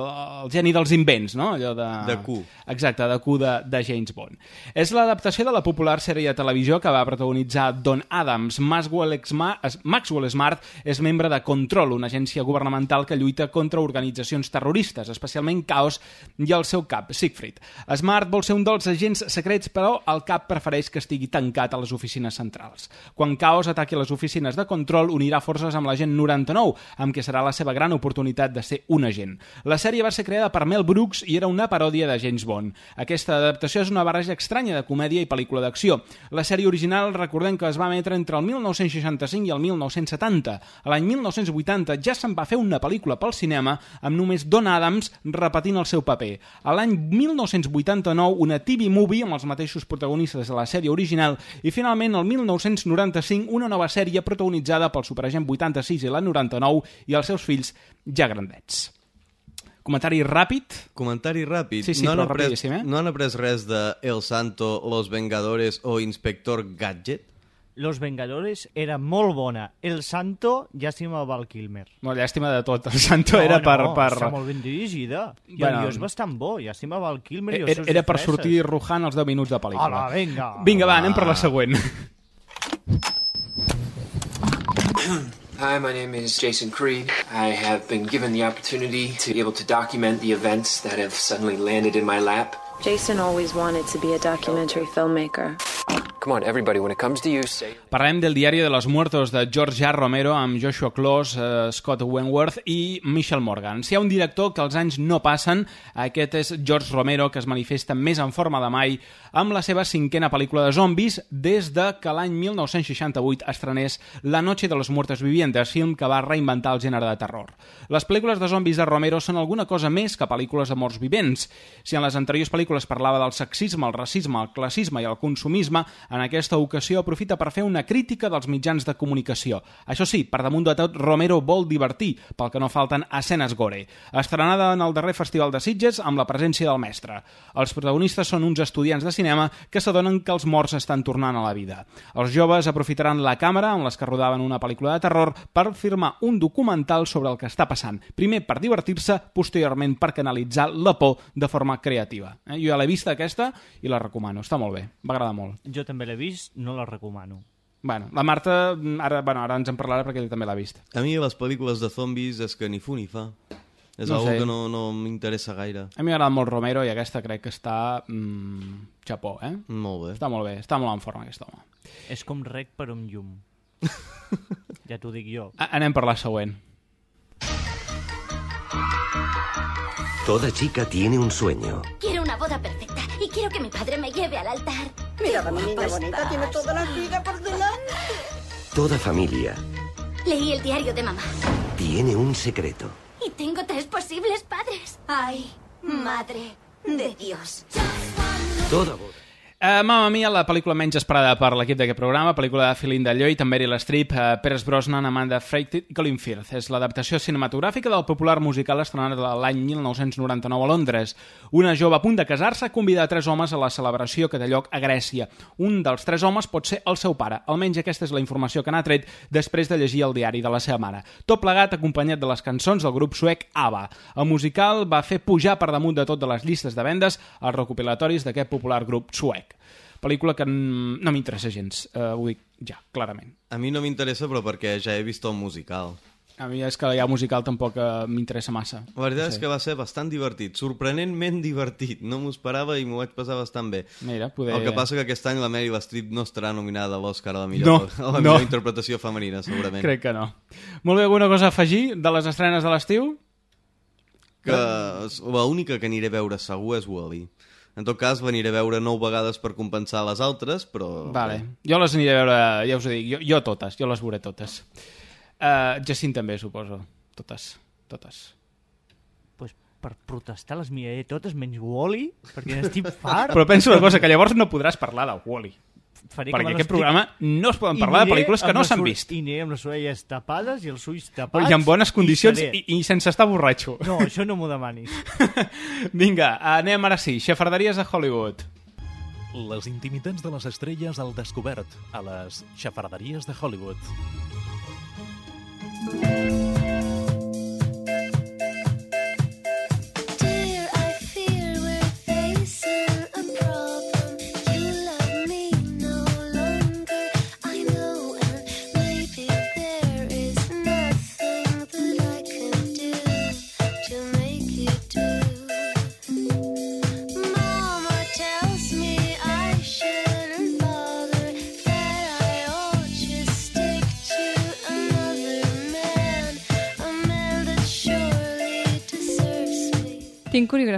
Speaker 1: el geni dels invents, no? Allò de...
Speaker 3: De Q.
Speaker 1: Exacte, de Q de, de James Bond. És l'adaptació de la popular sèrie de televisió que va protagonitzar Don Adams. Maxwell, Smart, Maxwell Smart és membre de Control, una agència governamental que lluita contra organitzacions terroristes, especialment Chaos i el seu cap, Siegfried. Smart vol ser un dels agents secrets, però el cap prefereix que estigui tancat a les oficines centrals. Quan Chaos ataqui les oficines de Control, unirà forces amb l'agent 99, amb què serà la seva gran oportunitat de ser un agent. La sèrie va ser creada per Mel Brooks i era una paròdia de James Bond. Aquesta adaptació és una barreja estranya de comèdia i pel·lícula d'acció. La sèrie original, recordem que es va emetre entre el 1965 i el 1970. A l'any 1980 ja se'n va fer una pel·lícula pel cinema amb només Don Adams repetint el seu paper. A l'any 1989, una TV movie amb els mateixos protagonistes de la sèrie original i finalment el 1995 una nova sèrie protagonitzada pel Superagent 86 i la 99 i els seus fills ja grandets. Comentari ràpid?
Speaker 3: Comentari ràpid.
Speaker 1: Sí, sí,
Speaker 3: no
Speaker 1: però
Speaker 3: han après,
Speaker 1: eh?
Speaker 3: No han après res de El Santo, Los Vengadores o Inspector Gadget?
Speaker 4: Los Vengadores era molt bona. El Santo, llàstima Val Kilmer.
Speaker 1: Molt llàstima de tot. El Santo era per...
Speaker 4: no,
Speaker 1: per...
Speaker 4: està molt ben dirigida. I
Speaker 1: Bueno.
Speaker 4: el guió és bastant bo. Llàstima Val Kilmer i els
Speaker 1: Era, era per sortir rujant els 10 minuts de pel·lícula.
Speaker 4: Hola, vinga.
Speaker 1: Vinga, va, anem per la següent.
Speaker 23: Hi, my name is Jason Creed. I have been given the opportunity to be able to document the events that have suddenly landed in my lap.
Speaker 24: Jason always wanted to be a documentary filmmaker.
Speaker 23: Come on, everybody, when it comes to you, say
Speaker 1: Parlem del Diari de los Muertos de George R. Romero amb Joshua Close, eh, Scott Wentworth i Michelle Morgan. Si hi ha un director que els anys no passen, aquest és George Romero, que es manifesta més en forma de mai amb la seva cinquena pel·lícula de zombis des de que l'any 1968 estrenés La noche de los muertos vivientes, film que va reinventar el gènere de terror. Les pel·lícules de zombis de Romero són alguna cosa més que pel·lícules de morts vivents. Si en les anteriors pel·lícules parlava del sexisme, el racisme, el classisme i el consumisme, en aquesta ocasió aprofita per fer una crítica dels mitjans de comunicació. Això sí, per damunt de tot, Romero vol divertir, pel que no falten escenes gore. Estrenada en el darrer Festival de Sitges amb la presència del mestre. Els protagonistes són uns estudiants de cinema que s'adonen que els morts estan tornant a la vida. Els joves aprofitaran la càmera amb les que rodaven una pel·lícula de terror per firmar un documental sobre el que està passant. Primer per divertir-se, posteriorment per canalitzar la por de forma creativa. Eh? Jo ja l'he vista aquesta i la recomano. Està molt bé, m'agrada molt.
Speaker 4: Jo també l'he vist, no la recomano.
Speaker 1: Bueno, la Marta, ara, bueno, ara ens en parlarà perquè ella també l'ha vist.
Speaker 3: A mi les pel·lícules de zombis és que ni fu ni fa. És
Speaker 1: No
Speaker 3: no
Speaker 1: sé.
Speaker 3: que no, no m'interessa gaire.
Speaker 1: A mi m'agrada molt Romero i aquesta crec que està... Mm, xapó, eh?
Speaker 3: Molt bé.
Speaker 1: Està molt bé, està molt en forma aquest home.
Speaker 4: És com rec per un llum. ja t'ho dic jo.
Speaker 1: A anem per la següent.
Speaker 22: Toda chica tiene un sueño.
Speaker 19: Quiero boda perfecta y quiero que mi padre me lleve al altar.
Speaker 25: Mira, mi niña bonita, tiene toda la vida por delante.
Speaker 22: Toda familia
Speaker 19: Leí el diario de mamá
Speaker 22: tiene un secreto.
Speaker 19: y tengo tres posibles padres. Ay, madre de Dios.
Speaker 22: Toda boda.
Speaker 1: Uh, Mamma Mia, la pel·lícula menys esperada per l'equip d'aquest programa, pel·lícula de Philin de Lloyd, amb Meryl Streep, uh, Pierce Brosnan, Amanda Freytid i Colin Firth. És l'adaptació cinematogràfica del popular musical estrenat l'any 1999 a Londres. Una jove a punt de casar-se convida a tres homes a la celebració que té lloc a Grècia. Un dels tres homes pot ser el seu pare. Almenys aquesta és la informació que n'ha tret després de llegir el diari de la seva mare. Tot plegat acompanyat de les cançons del grup suec ABBA. El musical va fer pujar per damunt de tot de les llistes de vendes els recopilatoris d'aquest popular grup suec. Pel·lícula que no m'interessa gens, uh, ho dic ja, clarament.
Speaker 3: A mi no m'interessa, però perquè ja he vist el musical.
Speaker 1: A mi és que ja musical tampoc uh, m'interessa massa.
Speaker 3: La veritat
Speaker 1: No
Speaker 3: és que va ser bastant divertit, sorprenentment divertit. No m'ho esperava i m'ho vaig passar bastant bé.
Speaker 1: Mira, poder...
Speaker 3: El que passa que aquest any la Meryl Streep no estarà nominada a l'Oscar a la
Speaker 1: No,
Speaker 3: millor, a la
Speaker 1: no.
Speaker 3: millor interpretació femenina, segurament.
Speaker 1: Crec que no. Molt bé, alguna cosa a afegir de les estrenes de l'estiu?
Speaker 3: que l'única que aniré a veure segur és Wall-E. En tot cas, veniré a veure nou vegades per compensar les altres, però...
Speaker 1: Vale. Jo les aniré a veure, ja us ho dic, jo, jo totes, jo les veuré totes. Uh, Jacint també, suposo. Totes, totes.
Speaker 4: Pues per protestar les miraré totes, menys Wall-E, perquè n'estic fart.
Speaker 1: Però penso una cosa, que llavors no podràs parlar de Wall-E.
Speaker 4: Faré
Speaker 1: Perquè aquest programa no es poden
Speaker 4: I
Speaker 1: parlar de pel·lícules que no s'han vist.
Speaker 4: I aniré amb les orelles tapades i els ulls
Speaker 1: Però
Speaker 4: tapats.
Speaker 1: i en bones condicions
Speaker 4: seré.
Speaker 1: i, i sense estar borratxo.
Speaker 4: No, això no m'ho demanis.
Speaker 1: Vinga, anem ara sí. Xafarderies de Hollywood.
Speaker 26: Les intimitats de les estrelles al descobert a les xafarderies de Hollywood.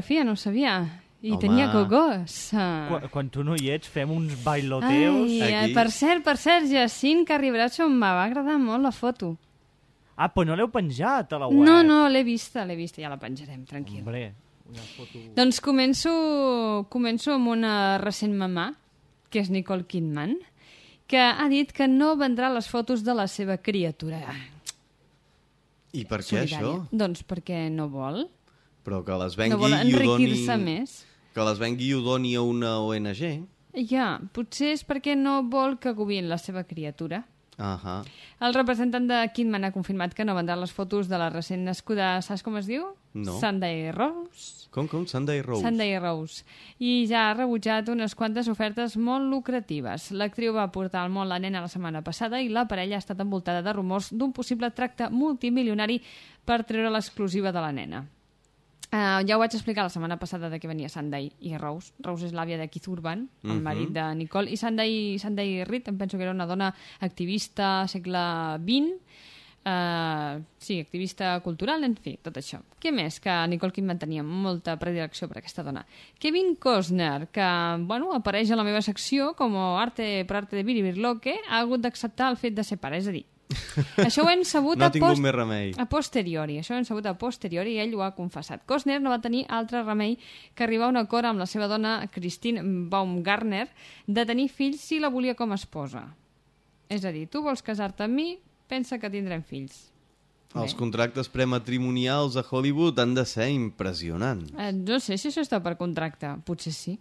Speaker 27: Coreografia, no ho sabia. I
Speaker 4: Home.
Speaker 27: tenia gogos. Ah.
Speaker 4: Quan, quan tu no hi ets, fem uns bailoteos.
Speaker 27: Ai, eh, per cert, per cert, Jacint Carribracho, em va agradar molt la foto.
Speaker 4: Ah, però no l'heu penjat a la web.
Speaker 27: No, no, l'he vista, l'he vista, ja la penjarem, tranquil.
Speaker 4: Hombre, una foto...
Speaker 27: Doncs començo, començo amb una recent mamà, que és Nicole Kidman, que ha dit que no vendrà les fotos de la seva criatura.
Speaker 3: I per què
Speaker 27: solidària.
Speaker 3: això?
Speaker 27: Doncs perquè no vol.
Speaker 3: Però que les vengui
Speaker 27: No
Speaker 3: i ho doni...
Speaker 27: més.
Speaker 3: Que les vengui i ho doni a una ONG.
Speaker 27: Ja, potser és perquè no vol que agobiïn la seva criatura.
Speaker 3: Ahà.
Speaker 27: El representant de Kidman ha confirmat que no vendrà les fotos de la recent nascuda, saps com es diu?
Speaker 3: No.
Speaker 27: Sunday Rose.
Speaker 3: Com, com? Sunday Rose.
Speaker 27: Sunday Rose. I ja ha rebutjat unes quantes ofertes molt lucratives. L'actriu va portar al món la nena la setmana passada i la parella ha estat envoltada de rumors d'un possible tracte multimilionari per treure l'exclusiva de la nena. Uh, ja ho vaig explicar la setmana passada de què venia Sunday i Rose. Rose és l'àvia de Keith Urban, el
Speaker 3: Mhm.
Speaker 27: marit de Nicole, i Sunday, Sunday Reed, em penso que era una dona activista segle XX, Uh, sí, activista cultural, en fi, tot això. Què més? Que Nicole Kidman tenia molta predilecció per aquesta dona. Kevin Costner, que bueno, apareix a la meva secció com a arte per arte de Billy Birloque, ha hagut d'acceptar el fet de ser pare, és a dir, això ho hem sabut
Speaker 3: No
Speaker 27: a,
Speaker 3: tingut més remei.
Speaker 27: a posteriori. Això ho hem sabut a posteriori i ell ho ha confessat. Costner no va tenir altre remei que arribar a un acord amb la seva dona Christine Baumgartner de tenir fills si la volia com a esposa. És a dir, tu vols casar-te amb mi, pensa que tindrem fills.
Speaker 3: Els contractes prematrimonials a Hollywood han de ser impressionants.
Speaker 27: Eh, no sé si això està per contracte, potser sí.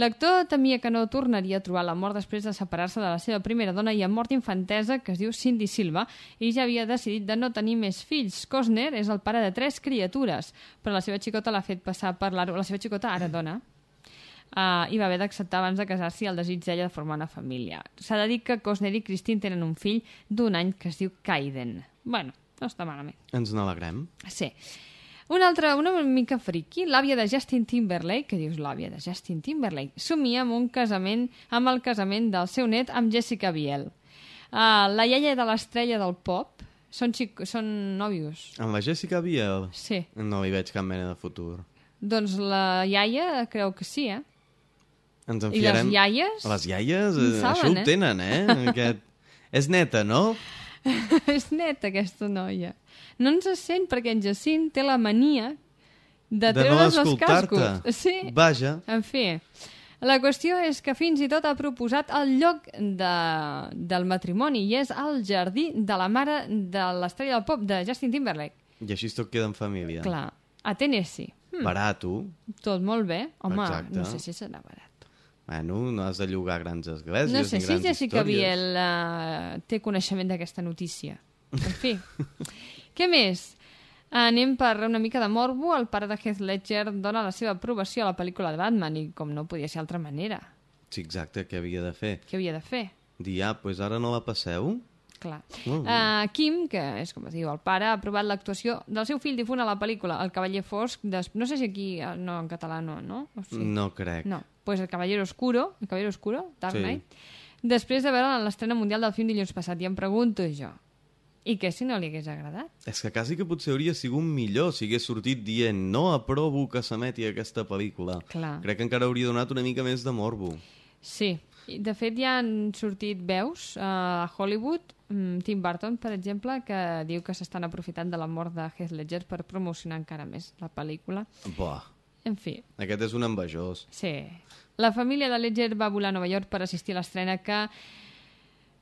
Speaker 27: L'actor temia que no tornaria a trobar la mort després de separar-se de la seva primera dona i amb mort infantesa, que es diu Cindy Silva, i ja havia decidit de no tenir més fills. Costner és el pare de tres criatures, però la seva xicota l'ha fet passar per l'aro... La seva xicota, ara dona, uh, i va haver d'acceptar abans de casar-s'hi el desig d'ella de formar una família. S'ha de dir que Costner i Christine tenen un fill d'un any que es diu Kaiden. Bueno, no està malament.
Speaker 3: Ens n'alegrem.
Speaker 27: Sí. Una altra, una mica friki, l'àvia de Justin Timberlake, que dius l'àvia de Justin Timberlake, somia amb un casament, amb el casament del seu net amb Jessica Biel. Uh, la iaia de l'estrella del pop, són, xic, són nòvios.
Speaker 3: Amb la Jessica Biel?
Speaker 27: Sí.
Speaker 3: No li veig cap mena de futur.
Speaker 27: Doncs la iaia creu que sí, eh?
Speaker 3: Ens
Speaker 27: I
Speaker 3: enfiarem...
Speaker 27: les iaies?
Speaker 3: Les iaies, eh,
Speaker 27: saben,
Speaker 3: això ho
Speaker 27: eh?
Speaker 3: tenen, eh? Aquest... És neta, no?
Speaker 27: és neta, aquesta noia. No ens sent perquè en Jacint té la mania de,
Speaker 3: De no
Speaker 27: treure's els
Speaker 3: escoltar-te.
Speaker 27: cascos. Sí.
Speaker 3: Vaja.
Speaker 27: En fi, la qüestió és que fins i tot ha proposat el lloc de, del matrimoni i és el jardí de la mare de l'estrella del pop de Justin Timberlake.
Speaker 3: I així tot queda en família.
Speaker 27: Clar, a Tennessee. Hm,
Speaker 3: Barato.
Speaker 27: tot molt bé. Home,
Speaker 3: Exacte.
Speaker 27: no sé si serà barat.
Speaker 3: Bueno, no has de llogar grans esglésies
Speaker 27: No sé si
Speaker 3: grans
Speaker 27: Jessica
Speaker 3: històries.
Speaker 27: Biel uh, té coneixement d'aquesta notícia. En fi. Què més? Anem per una mica de morbo. El pare de Heath Ledger dona la seva aprovació a la pel·lícula de Batman i com no podia ser d'altra manera.
Speaker 3: Sí, exacte, què havia de fer?
Speaker 27: Què havia de fer?
Speaker 3: Dir, ah, doncs ara no la passeu?
Speaker 27: Clar.
Speaker 3: Bé.
Speaker 27: Uh, Kim, que és com es diu el pare, ha aprovat l'actuació del seu fill difunt a la pel·lícula El cavaller fosc. Des... No sé si aquí... eh, No, en català no, no? O sí?
Speaker 3: No crec.
Speaker 27: No, pues El Caballero Oscuro, El Caballero Oscuro, Dark
Speaker 3: Sí.
Speaker 27: Knight, després de veure l'estrena mundial del film dilluns passat, i em pregunto jo, i què si no li hagués agradat?
Speaker 3: És que quasi que potser hauria sigut millor si hagués sortit dient no aprovo que s'emeti aquesta pel·lícula.
Speaker 27: Clar.
Speaker 3: Crec que encara hauria donat una mica més de morbo.
Speaker 27: Sí, de fet ja han sortit veus uh, a Hollywood Tim Burton, per exemple, que diu que s'estan aprofitant de la mort de Heath Ledger per promocionar encara més la pel·lícula.
Speaker 3: Buah,
Speaker 27: En fi,
Speaker 3: aquest és un envejós.
Speaker 27: sí. La família de Ledger va volar a Nova York per assistir a l'estrena que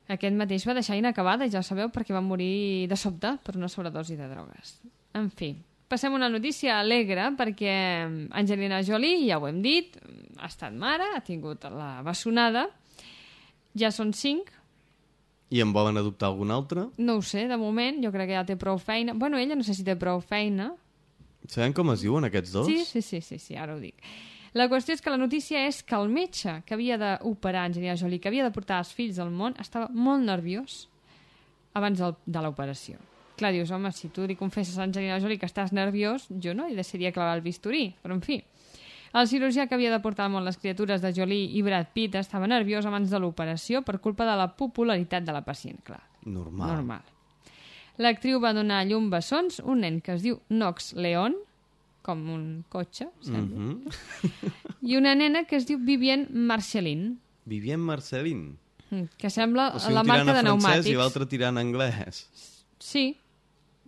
Speaker 27: aquest mateix va deixar inacabada, ja ho sabeu, perquè va morir de sobte per una sobredosi de drogues. En fi, passem una notícia alegre perquè Angelina Jolie, ja ho hem dit, ha estat mare, ha tingut la bessonada, ja són cinc,
Speaker 3: I en volen adoptar algun altre?
Speaker 27: no ho sé, de moment, jo crec que ja té prou feina. Bueno, ella no sé si té prou feina.
Speaker 3: Sabem com es diuen aquests dos?
Speaker 27: Sí, sí, sí, sí, sí, ara ho dic. La qüestió és que la notícia és que el metge que havia d'operar Angelina Jolie, que havia de portar els fills al món, estava molt nerviós abans del, de l'operació. Clar, dius, home, si tu li confesses a Angelina Jolie que estàs nerviós, jo no li deixaria clavar el bisturí, però en fi. El cirurgià que havia de portar al món les criatures de Jolie i Brad Pitt estava nerviós abans de l'operació per culpa de la popularitat de la pacient, clar.
Speaker 3: Normal.
Speaker 27: Normal. L'actriu va donar a llum bessons, un nen que es diu Nox Leon, com un cotxe, sembla,
Speaker 3: Mhm.
Speaker 27: i una nena que es diu Vivien Marcelin,
Speaker 3: Vivien Marcelin.
Speaker 27: que sembla
Speaker 3: O sigui,
Speaker 27: la marca de pneumàtics.
Speaker 3: i l'altre tirant anglès.
Speaker 27: Sí,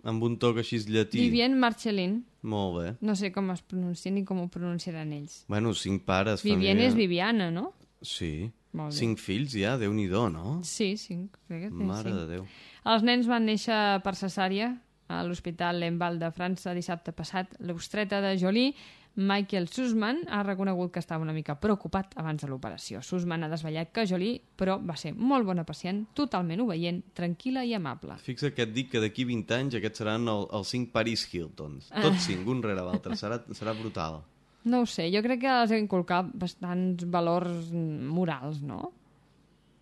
Speaker 3: Amb un toc així llatí.
Speaker 27: Vivien Marcelin.
Speaker 3: Molt bé.
Speaker 27: No sé com es pronuncia ni com ho pronunciaran ells.
Speaker 3: Bueno, cinc pares,
Speaker 27: Vivien
Speaker 3: família...
Speaker 27: és Viviana, no?
Speaker 3: Sí.
Speaker 27: Molt bé.
Speaker 3: Cinc fills ja, déu nhi no?
Speaker 27: Sí, cinc. Crec que
Speaker 3: Mare
Speaker 27: cinc.
Speaker 3: de Déu.
Speaker 27: Els nens van néixer per cesària a l'Hospital Lemval de França dissabte passat. L'obstreta de Jolie, Michael Sussman, ha reconegut que estava una mica preocupat abans de l'operació. Sussman ha desvetllat que Jolie, però, va ser molt bona pacient, totalment obeient, tranquil·la i amable.
Speaker 3: Fixa que et dic que d'aquí 20 anys aquests seran el, els cinc Paris Hiltons.
Speaker 27: Ah.
Speaker 3: Tots cinc, un rere l'altre. Serà, serà brutal.
Speaker 27: No ho sé, jo crec que els ha inculcat bastants valors morals, no?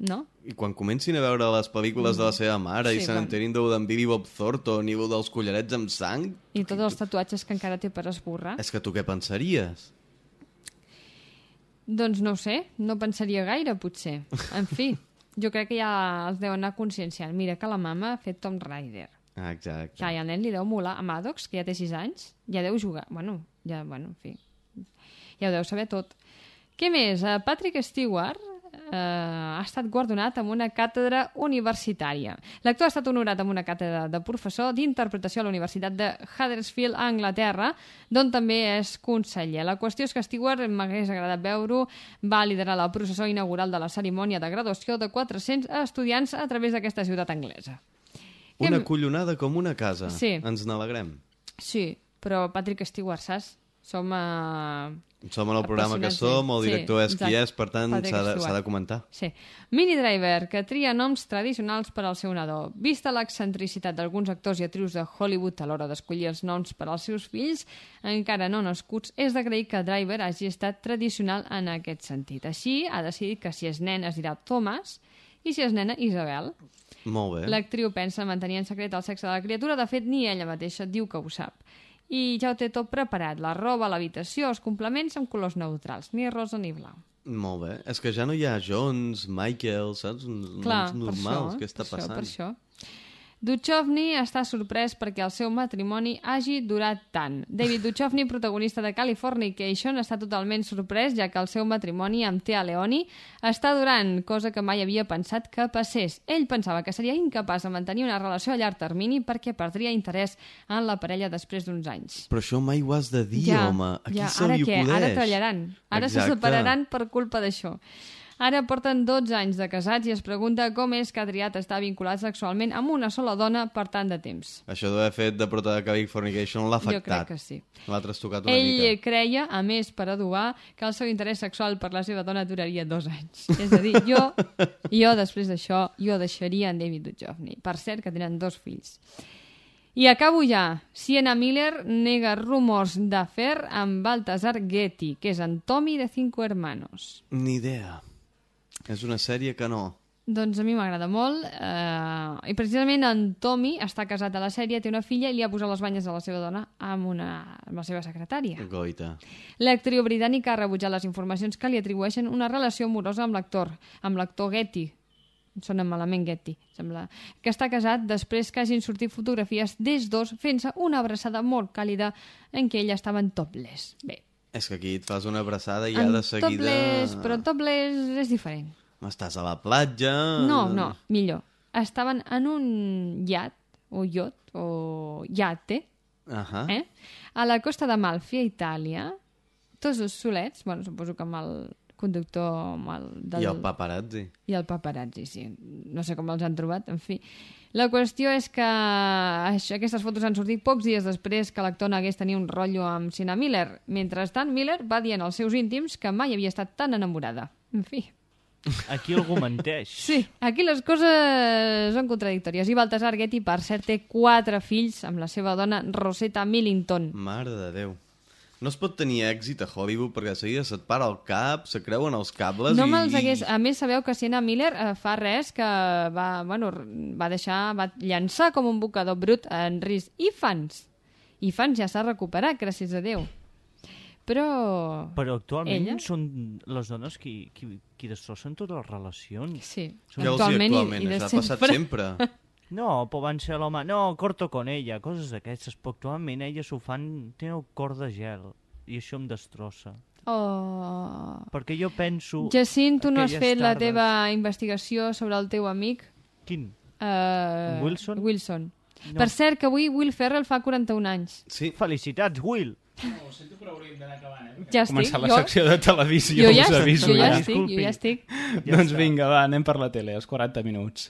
Speaker 27: No?
Speaker 3: I quan comencin a veure les pel·lícules de la seva mare
Speaker 27: Sí,
Speaker 3: i se
Speaker 27: quan-
Speaker 3: n'enterin de d'en Billy Bob Thornton i dels collarets amb sang,
Speaker 27: I tots els tatuatges que encara té per esborrar?
Speaker 3: és que tu què pensaries?
Speaker 27: Doncs no sé, no pensaria gaire, potser. En fi, jo crec que ja els deuen anar conscienciant. Mira que la mama ha fet Tomb Raider.
Speaker 3: Ah, exacte.
Speaker 27: I al nen li deu molar. A Maddox, que ja té 6 anys, ja deu jugar. Bueno, ja, bueno, en fi. Ja ho deu saber tot. Què més? Eh, Patrick Stewart eh, ha estat guardonat amb una càtedra universitària. L'actor ha estat honorat amb una càtedra de professor d'interpretació a la Universitat de Huddersfield, a Anglaterra, d'on també és conseller. La qüestió és que Stewart, m'hagués agradat veure-ho, va liderar la processó inaugural de la cerimònia de graduació de 400 estudiants a través d'aquesta ciutat anglesa.
Speaker 3: Una collonada com una casa.
Speaker 27: Sí.
Speaker 3: Ens n'alegrem.
Speaker 27: Sí, però Patrick Stewart, saps? Som a...
Speaker 3: Som en el programa que som, el
Speaker 27: sí,
Speaker 3: director és qui és, per tant s'ha de, de comentar.
Speaker 27: Sí. Mini Driver, que tria noms tradicionals per al seu nadó. Vista l'excentricitat d'alguns actors i actrius de Hollywood a l'hora d'escollir els noms per als seus fills, encara no nascuts, és d'agrair que Driver hagi estat tradicional en aquest sentit. Així, ha decidit que si és nen es dirà Thomas i si és nena, Isabel.
Speaker 3: Molt bé.
Speaker 27: L'actriu pensa mantenir en secret el sexe de la criatura, de fet, ni ella mateixa diu que ho sap. I ja ho té tot preparat, la roba, l'habitació, els complements amb colors neutrals, ni rosa ni blau.
Speaker 3: Molt bé. És que ja no hi ha Jones, Michael, saps? Uns
Speaker 27: Clar,
Speaker 3: noms normals.
Speaker 27: això,
Speaker 3: Què està
Speaker 27: per
Speaker 3: passant?
Speaker 27: Això, per això. Duchovny està sorprès perquè el seu matrimoni hagi durat tant. David Duchovny, protagonista de Californication, està totalment sorprès ja que el seu matrimoni amb Thea Leoni està durant, cosa que mai havia pensat que passés. Ell pensava que seria incapaç de mantenir una relació a llarg termini perquè perdria interès en la parella després d'uns anys.
Speaker 3: Però això mai ho has de dir,
Speaker 27: ja,
Speaker 3: home. A qui
Speaker 27: ja,
Speaker 3: se
Speaker 27: ara
Speaker 3: li
Speaker 27: què?
Speaker 3: acudeix?
Speaker 27: Ara treballaran. Ara se
Speaker 3: Exacte.
Speaker 27: separaran per culpa d'això. Ara porten 12 anys de casats i es pregunta com és que ha triat estar vinculat sexualment amb una sola dona per tant de temps.
Speaker 3: Això d'haver fet de prota de Californication l'ha
Speaker 27: Jo crec
Speaker 3: afectat.
Speaker 27: que sí.
Speaker 3: L'ha trastocat una
Speaker 27: Ell
Speaker 3: mica.
Speaker 27: creia, a més, per adobar, que el seu interès sexual per la seva dona duraria dos anys. És a dir, jo, jo després d'això, jo deixaria en David Duchovny. Per cert, que tenen dos fills. I acabo ja. Sienna Miller nega rumors d'afer amb Baltasar Getty, que és en Tommy de Cinco Hermanos.
Speaker 3: Ni idea. És una sèrie que no.
Speaker 27: Doncs a mi m'agrada molt eh, i precisament en Tommy està casat a la sèrie, té una filla i li ha posat les banyes a la seva dona amb, una, amb la seva secretària.
Speaker 3: Goita.
Speaker 27: L'actriu britànica ha rebutjat les informacions que li atribueixen una relació amorosa amb l'actor, amb l'actor Getty. Sona malament Getty, sembla. Que està casat després que hagin sortit fotografies des dos fent-se una abraçada molt càlida en què ella estava en topless. Bé,
Speaker 3: És que aquí et fas una abraçada i ja
Speaker 27: en
Speaker 3: de seguida...
Speaker 27: topless, però topless és diferent.
Speaker 3: Estàs a la platja...
Speaker 27: No, no, millor. estaven en un iat, o iot, o iate,
Speaker 3: Ahà.
Speaker 27: eh? a la costa d'Amalfi, a Itàlia, tots dos solets, bueno, suposo que amb el conductor amb el, del...
Speaker 3: I el paparazzi.
Speaker 27: I el paparazzi, sí. No sé com els han trobat, en fi. La qüestió és que això, aquestes fotos han sortit pocs dies després que l'actor negués tenir un rotllo amb Sienna Miller. Mentrestant, Miller va dient als seus íntims que mai havia estat tan enamorada. En fi.
Speaker 4: Aquí algú menteix.
Speaker 27: Sí, aquí les coses són contradictòries. I Baltasar Getty, per cert, té quatre fills amb la seva dona Rosetta Millington.
Speaker 3: Mare de Déu. No es pot tenir èxit a Hollywood perquè de seguida se't para el cap, se creuen els cables
Speaker 27: No
Speaker 3: i...
Speaker 27: me'ls hagués... A més, sabeu que Sienna Miller eh, fa res que va, bueno, va deixar, va llançar com un bocador brut en risc. I fans. I fans ja s'ha recuperat, gràcies a Déu. Però...
Speaker 4: Però actualment
Speaker 27: Ella?
Speaker 4: són les dones qui, qui, qui destrossen totes les relacions.
Speaker 27: Sí,
Speaker 3: vols dir actualment? Això ha passat sempre.
Speaker 4: No, però van ser l'home... No, corto con ella, coses d'aquestes. Però actualment elles ho fan... Tenen el cor de gel. I això em destrossa.
Speaker 27: Oh...
Speaker 4: Perquè jo penso...
Speaker 27: Jacint, tu no has fet la
Speaker 4: tardes-
Speaker 27: teva investigació sobre el teu amic?
Speaker 4: Quin?
Speaker 27: Uh,
Speaker 4: Wilson?
Speaker 27: Wilson.
Speaker 4: No.
Speaker 27: Per cert, que avui Will Ferrell fa 41 anys.
Speaker 3: Sí.
Speaker 4: Felicitats, Will.
Speaker 27: Ja estic.
Speaker 1: Començar la
Speaker 27: jo-
Speaker 1: secció de televisió,
Speaker 27: Jo ja,
Speaker 1: us aviso
Speaker 27: jo ja
Speaker 1: ja.
Speaker 27: estic, jo ja estic.
Speaker 4: Ja
Speaker 1: doncs
Speaker 4: està.
Speaker 1: vinga, va, anem per la tele, els 40 minuts.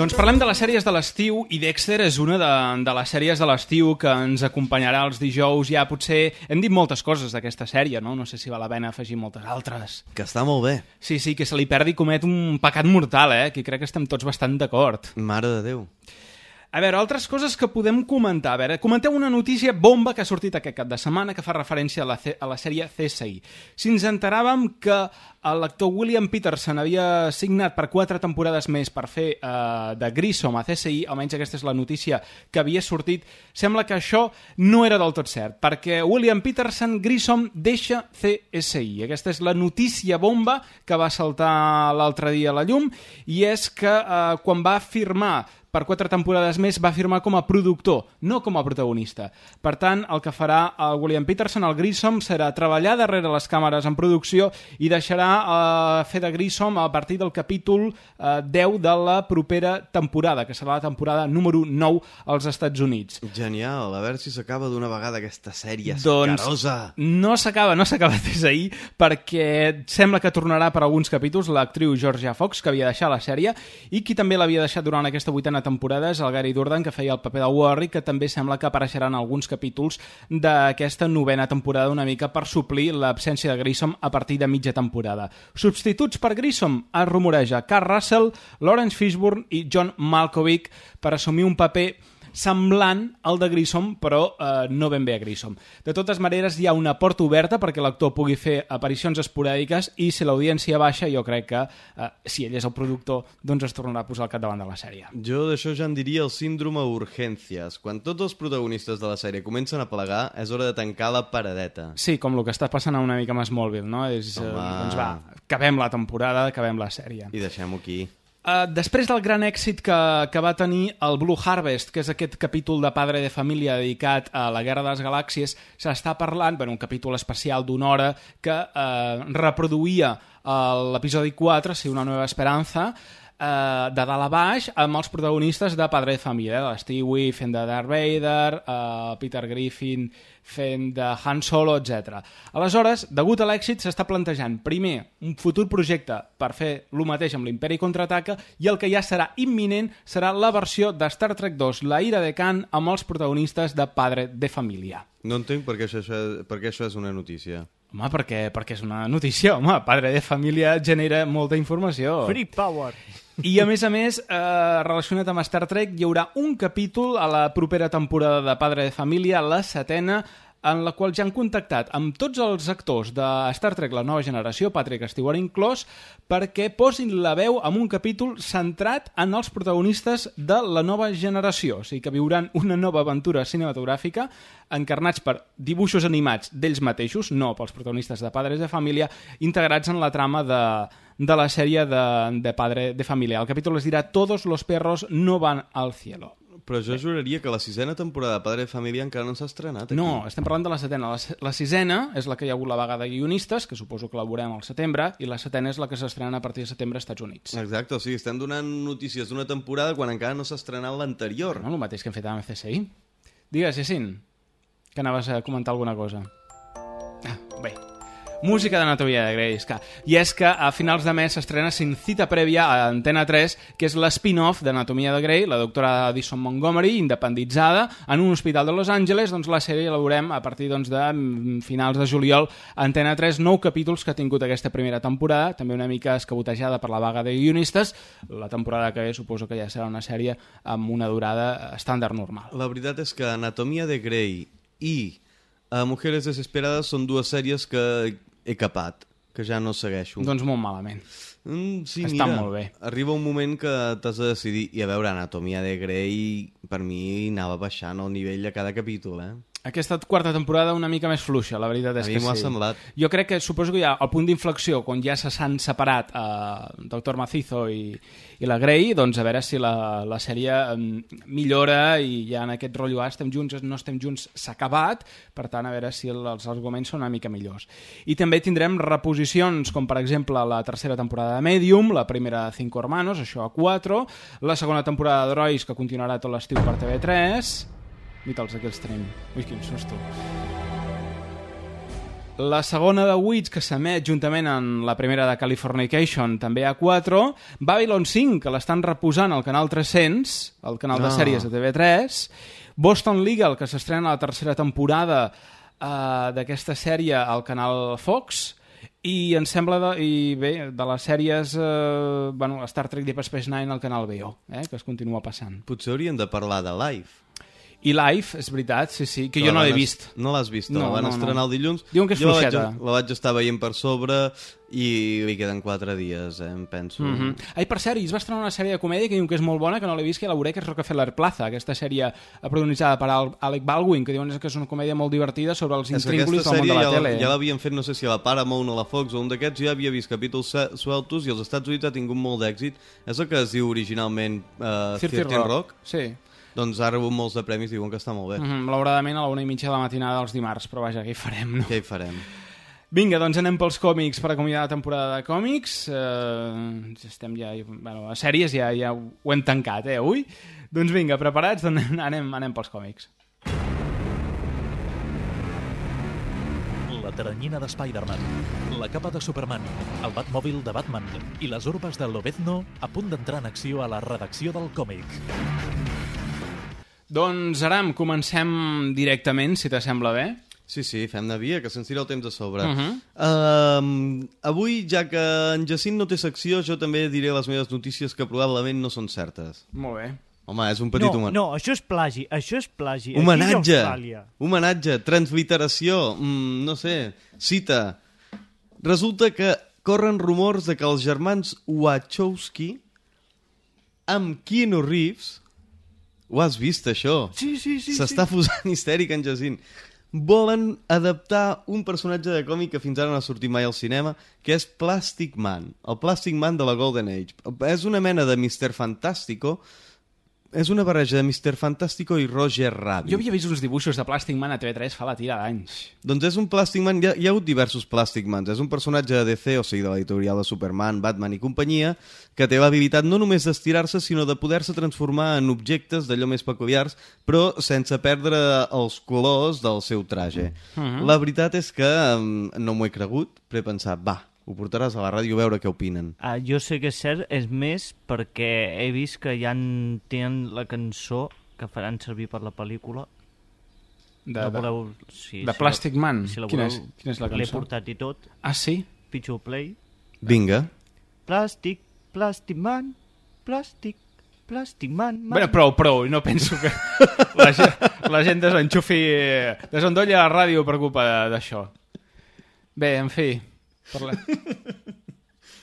Speaker 1: Doncs parlem de les sèries de l'estiu i Dexter és una de, de les sèries de l'estiu que ens acompanyarà els dijous. Ja potser hem dit moltes coses d'aquesta sèrie, no? No sé si val la pena afegir moltes altres.
Speaker 3: Que està molt bé.
Speaker 1: Sí, sí, que se li perdi comet un pecat mortal, eh? Que crec que estem tots bastant d'acord.
Speaker 3: Mare de Déu.
Speaker 1: A veure, altres coses que podem comentar. A veure, comenteu una notícia bomba que ha sortit aquest cap de setmana que fa referència a la, a la sèrie CSI. Si ens enteràvem que l'actor William Peterson havia signat per quatre temporades més per fer uh, de Grissom a CSI, almenys aquesta és la notícia que havia sortit, sembla que això no era del tot cert, perquè William Peterson Grissom deixa CSI. Aquesta és la notícia bomba que va saltar l'altre dia a la llum, i és que uh, quan va firmar per quatre temporades més va firmar com a productor, no com a protagonista. Per tant, el que farà el William Peterson, el Grissom, serà treballar darrere les càmeres en producció i deixarà eh, fer de Grissom a partir del capítol eh, 10 de la propera temporada, que serà la temporada número 9 als Estats Units.
Speaker 3: Genial, a veure si s'acaba d'una vegada aquesta sèrie
Speaker 1: Doncs
Speaker 3: asquerosa.
Speaker 1: no s'acaba, no s'acaba des d'ahir, perquè sembla que tornarà per alguns capítols l'actriu Georgia Fox, que havia deixat la sèrie, i qui també l'havia deixat durant aquesta vuitena temporada és el Gary Durden, que feia el paper de Warrick, que també sembla que apareixerà en alguns capítols d'aquesta novena temporada una mica per suplir l'absència de Grissom a partir de mitja temporada. Substituts per Grissom es rumoreja Carl Russell, Lawrence Fishburne i John Malkovich per assumir un paper semblant al de Grissom, però eh, no ben bé a Grissom. De totes maneres, hi ha una porta oberta perquè l'actor pugui fer aparicions esporàdiques i si l'audiència baixa, jo crec que eh, si ell és el productor, doncs es tornarà a posar al capdavant de la sèrie.
Speaker 3: Jo d'això ja en diria el síndrome urgències. Quan tots els protagonistes de la sèrie comencen a plegar, és hora de tancar la paradeta.
Speaker 1: Sí, com el que està passant una mica amb Smallville, no? És, eh, doncs va, acabem la temporada, acabem la sèrie.
Speaker 3: I deixem-ho aquí.
Speaker 1: Uh, després del gran èxit que, que va tenir el Blue Harvest, que és aquest capítol de Padre de Família dedicat a la Guerra de les Galàxies, s'està parlant, bueno, un capítol especial d'una hora que uh, reproduïa uh, l'episodi 4, Si una nueva esperanza, uh, de dalt a baix, amb els protagonistes de Padre de Família, eh? Stewie fent de Darth Vader, uh, Peter Griffin fent de Han Solo, etc. Aleshores, degut a l'èxit, s'està plantejant, primer, un futur projecte per fer el mateix amb l'Imperi Contraataca i el que ja serà imminent serà la versió de Star Trek 2, La ira de Khan, amb els protagonistes de Padre de Família.
Speaker 3: No entenc per què això, això, per què això és una notícia.
Speaker 1: Home, perquè, perquè és una notícia, home, Padre de Família genera molta informació.
Speaker 4: Free power.
Speaker 1: I a més a més, eh, relacionat amb Star Trek, hi haurà un capítol a la propera temporada de Padre de Família, la setena, en la qual ja han contactat amb tots els actors de Star Trek La Nova Generació, Patrick Stewart inclòs, perquè posin la veu en un capítol centrat en els protagonistes de la nova generació. O sigui que viuran una nova aventura cinematogràfica encarnats per dibuixos animats d'ells mateixos, no pels protagonistes de Padres de Família, integrats en la trama de, de la sèrie de, de Padre de Família. El capítol es dirà Todos los perros no van al cielo.
Speaker 3: Però jo juraria que la sisena temporada de Padre de Família encara no s'ha estrenat aquí.
Speaker 1: No, estem parlant de la setena. La, la sisena és la que hi ha hagut la vaga de guionistes, que suposo que la veurem al setembre, i la setena és la que s'estrena a partir de setembre als Estats Units.
Speaker 3: Exacte, o sigui, estem donant notícies d'una temporada quan encara no s'ha estrenat l'anterior.
Speaker 1: No, el mateix que hem fet amb CSI. Digues, Jacint, que anaves a comentar alguna cosa. Música d'Anatomia de Grey, esclar. I és que a finals de mes s'estrena Sin cita prèvia a Antena 3, que és l'spin-off d'Anatomia de Grey, la doctora Addison Montgomery, independitzada, en un hospital de Los Angeles, doncs la sèrie la veurem a partir doncs, de mm, finals de juliol a Antena 3, nou capítols que ha tingut aquesta primera temporada, també una mica escabotejada per la vaga de guionistes. La temporada que ve suposo que ja serà una sèrie amb una durada estàndard normal.
Speaker 3: La veritat és que Anatomia de Grey i uh, Mujeres Desesperades són dues sèries que he capat, que ja no segueixo.
Speaker 1: Doncs molt malament.
Speaker 3: Mm, sí,
Speaker 1: Està
Speaker 3: mira,
Speaker 1: molt bé.
Speaker 3: Arriba un moment que t'has de decidir, i a veure, Anatomia de Grey, per mi anava baixant el nivell a cada capítol, eh?
Speaker 1: Aquesta quarta temporada una mica més fluixa, la veritat és
Speaker 3: A
Speaker 1: que sí.
Speaker 3: semblat.
Speaker 1: Jo crec que suposo que hi ha el punt d'inflexió quan ja se s'han separat eh, Doctor Macizo i, i la Grey, doncs a veure si la, la sèrie eh, millora i ja en aquest rotllo ah, estem junts, no estem junts, s'ha acabat, per tant a veure si el, els arguments són una mica millors. I també tindrem reposicions com per exemple la tercera temporada de Medium, la primera de Cinco Hermanos, això a 4, la segona temporada d'Herois que continuarà tot l'estiu per TV3, Mitals, aquí els tenim. Ui, quin susto. La segona de Wits, que s'emet juntament amb la primera de Californication, també a 4. Babylon 5, que l'estan reposant al canal 300, el canal de
Speaker 3: Ah.
Speaker 1: sèries de TV3. Boston Legal, que s'estrena la tercera temporada eh, d'aquesta sèrie al canal Fox. I em sembla, de, i bé, de les sèries, eh, bueno, Star Trek Deep Space Nine al canal VO, eh, que es continua passant.
Speaker 3: Potser hauríem de parlar de Life.
Speaker 1: I Live, és veritat, sí, sí, que jo no l'he vist.
Speaker 3: No l'has vist,
Speaker 1: No,
Speaker 3: la van
Speaker 1: no,
Speaker 3: estrenar
Speaker 1: no.
Speaker 3: el dilluns.
Speaker 1: Diuen que és
Speaker 3: Jo la vaig,
Speaker 1: fluixeta.
Speaker 3: la vaig estar veient per sobre i li queden 4 dies, eh, em penso.
Speaker 1: Mm -hmm. Ai, per cert, i es va estrenar una sèrie de comèdia que diuen que és molt bona, que no l'he vist, que la veuré, que és Rockefeller Plaza, aquesta sèrie eh, protagonitzada per Al Alec Baldwin, que diuen que és una comèdia molt divertida sobre els intríngulis del món de la
Speaker 3: ja,
Speaker 1: tele.
Speaker 3: ja l'havien fet, no sé si a la Paramount o a la Fox o un d'aquests, ja havia vist capítols sueltos i als Estats Units ha tingut molt d'èxit. És el que es diu originalment uh,
Speaker 1: 30
Speaker 3: Rock.
Speaker 1: Rock, sí.
Speaker 3: Doncs ha rebut molts de premis, diuen que està molt bé.
Speaker 1: Mm -hmm, malauradament a la una i mitja de la matinada dels dimarts, però vaja, què hi farem, no?
Speaker 3: Què hi farem?
Speaker 1: Vinga, doncs anem pels còmics per acomiadar la temporada de còmics. Eh, estem ja... Bueno, a sèries ja, ja ho ho hem tancat, eh, avui? Doncs vinga, preparats? Doncs anem, anem pels còmics.
Speaker 26: La teranyina de Spider-Man, la capa de Superman, el Batmòbil de Batman i les urbes de Lobezno a punt d'entrar en acció a la redacció del còmic.
Speaker 1: Doncs, Aram, comencem directament, si t'assembla bé.
Speaker 3: Sí, sí, fem de via, que se'ns tira el temps a sobre.
Speaker 1: Uh -huh.
Speaker 3: um, avui, ja que en Jacint no té secció, jo també diré les meves notícies que probablement no són certes.
Speaker 1: Molt bé.
Speaker 3: Home, és un petit
Speaker 4: no,
Speaker 3: homenatge.
Speaker 4: no, això és plagi, això és plagi.
Speaker 3: Homenatge, homenatge, transliteració, mm, no sé, cita. Resulta que corren rumors de que els germans Wachowski amb Keanu Reeves ho has vist, això?
Speaker 4: Sí, sí, sí.
Speaker 3: S'està
Speaker 4: sí.
Speaker 3: posant histèric en Jacint. Volen adaptar un personatge de còmic que fins ara no ha sortit mai al cinema, que és Plastic Man, el Plastic Man de la Golden Age. És una mena de Mr. Fantástico, és una barreja de Mr. Fantástico i Roger Rabbit.
Speaker 1: Jo havia vist uns dibuixos de Plastic Man a TV3 fa la tira d'anys.
Speaker 3: Doncs és un Plastic Man, hi ha, hi ha hagut diversos Plastic Mans, és un personatge de DC, o sigui, de l'editorial de Superman, Batman i companyia, que té l'habilitat no només d'estirar-se, sinó de poder-se transformar en objectes d'allò més peculiars, però sense perdre els colors del seu traje.
Speaker 4: Mhm.
Speaker 3: La veritat és que mm, no m'ho he cregut, però he pensat, va, ho portaràs a la ràdio a veure què opinen.
Speaker 4: Ah, jo sé que és cert, és més perquè he vist que ja en tenen la cançó que faran servir per la pel·lícula.
Speaker 1: De-
Speaker 4: la
Speaker 1: de-
Speaker 4: voleu, sí,
Speaker 1: de Plastic Man?
Speaker 4: Si la
Speaker 1: Quina
Speaker 4: voleu,
Speaker 1: és- quina és la
Speaker 4: L'he
Speaker 1: cançó?
Speaker 4: portat i tot.
Speaker 1: Ah, sí?
Speaker 4: Pitch play.
Speaker 3: Vinga.
Speaker 4: Plàstic, Plastic Man, plàstic, Plastic Man, man.
Speaker 1: Bueno, prou, prou, no penso que la gent, la gent desenxufi, desendolli la ràdio per culpa d'això. Bé, en fi, parla...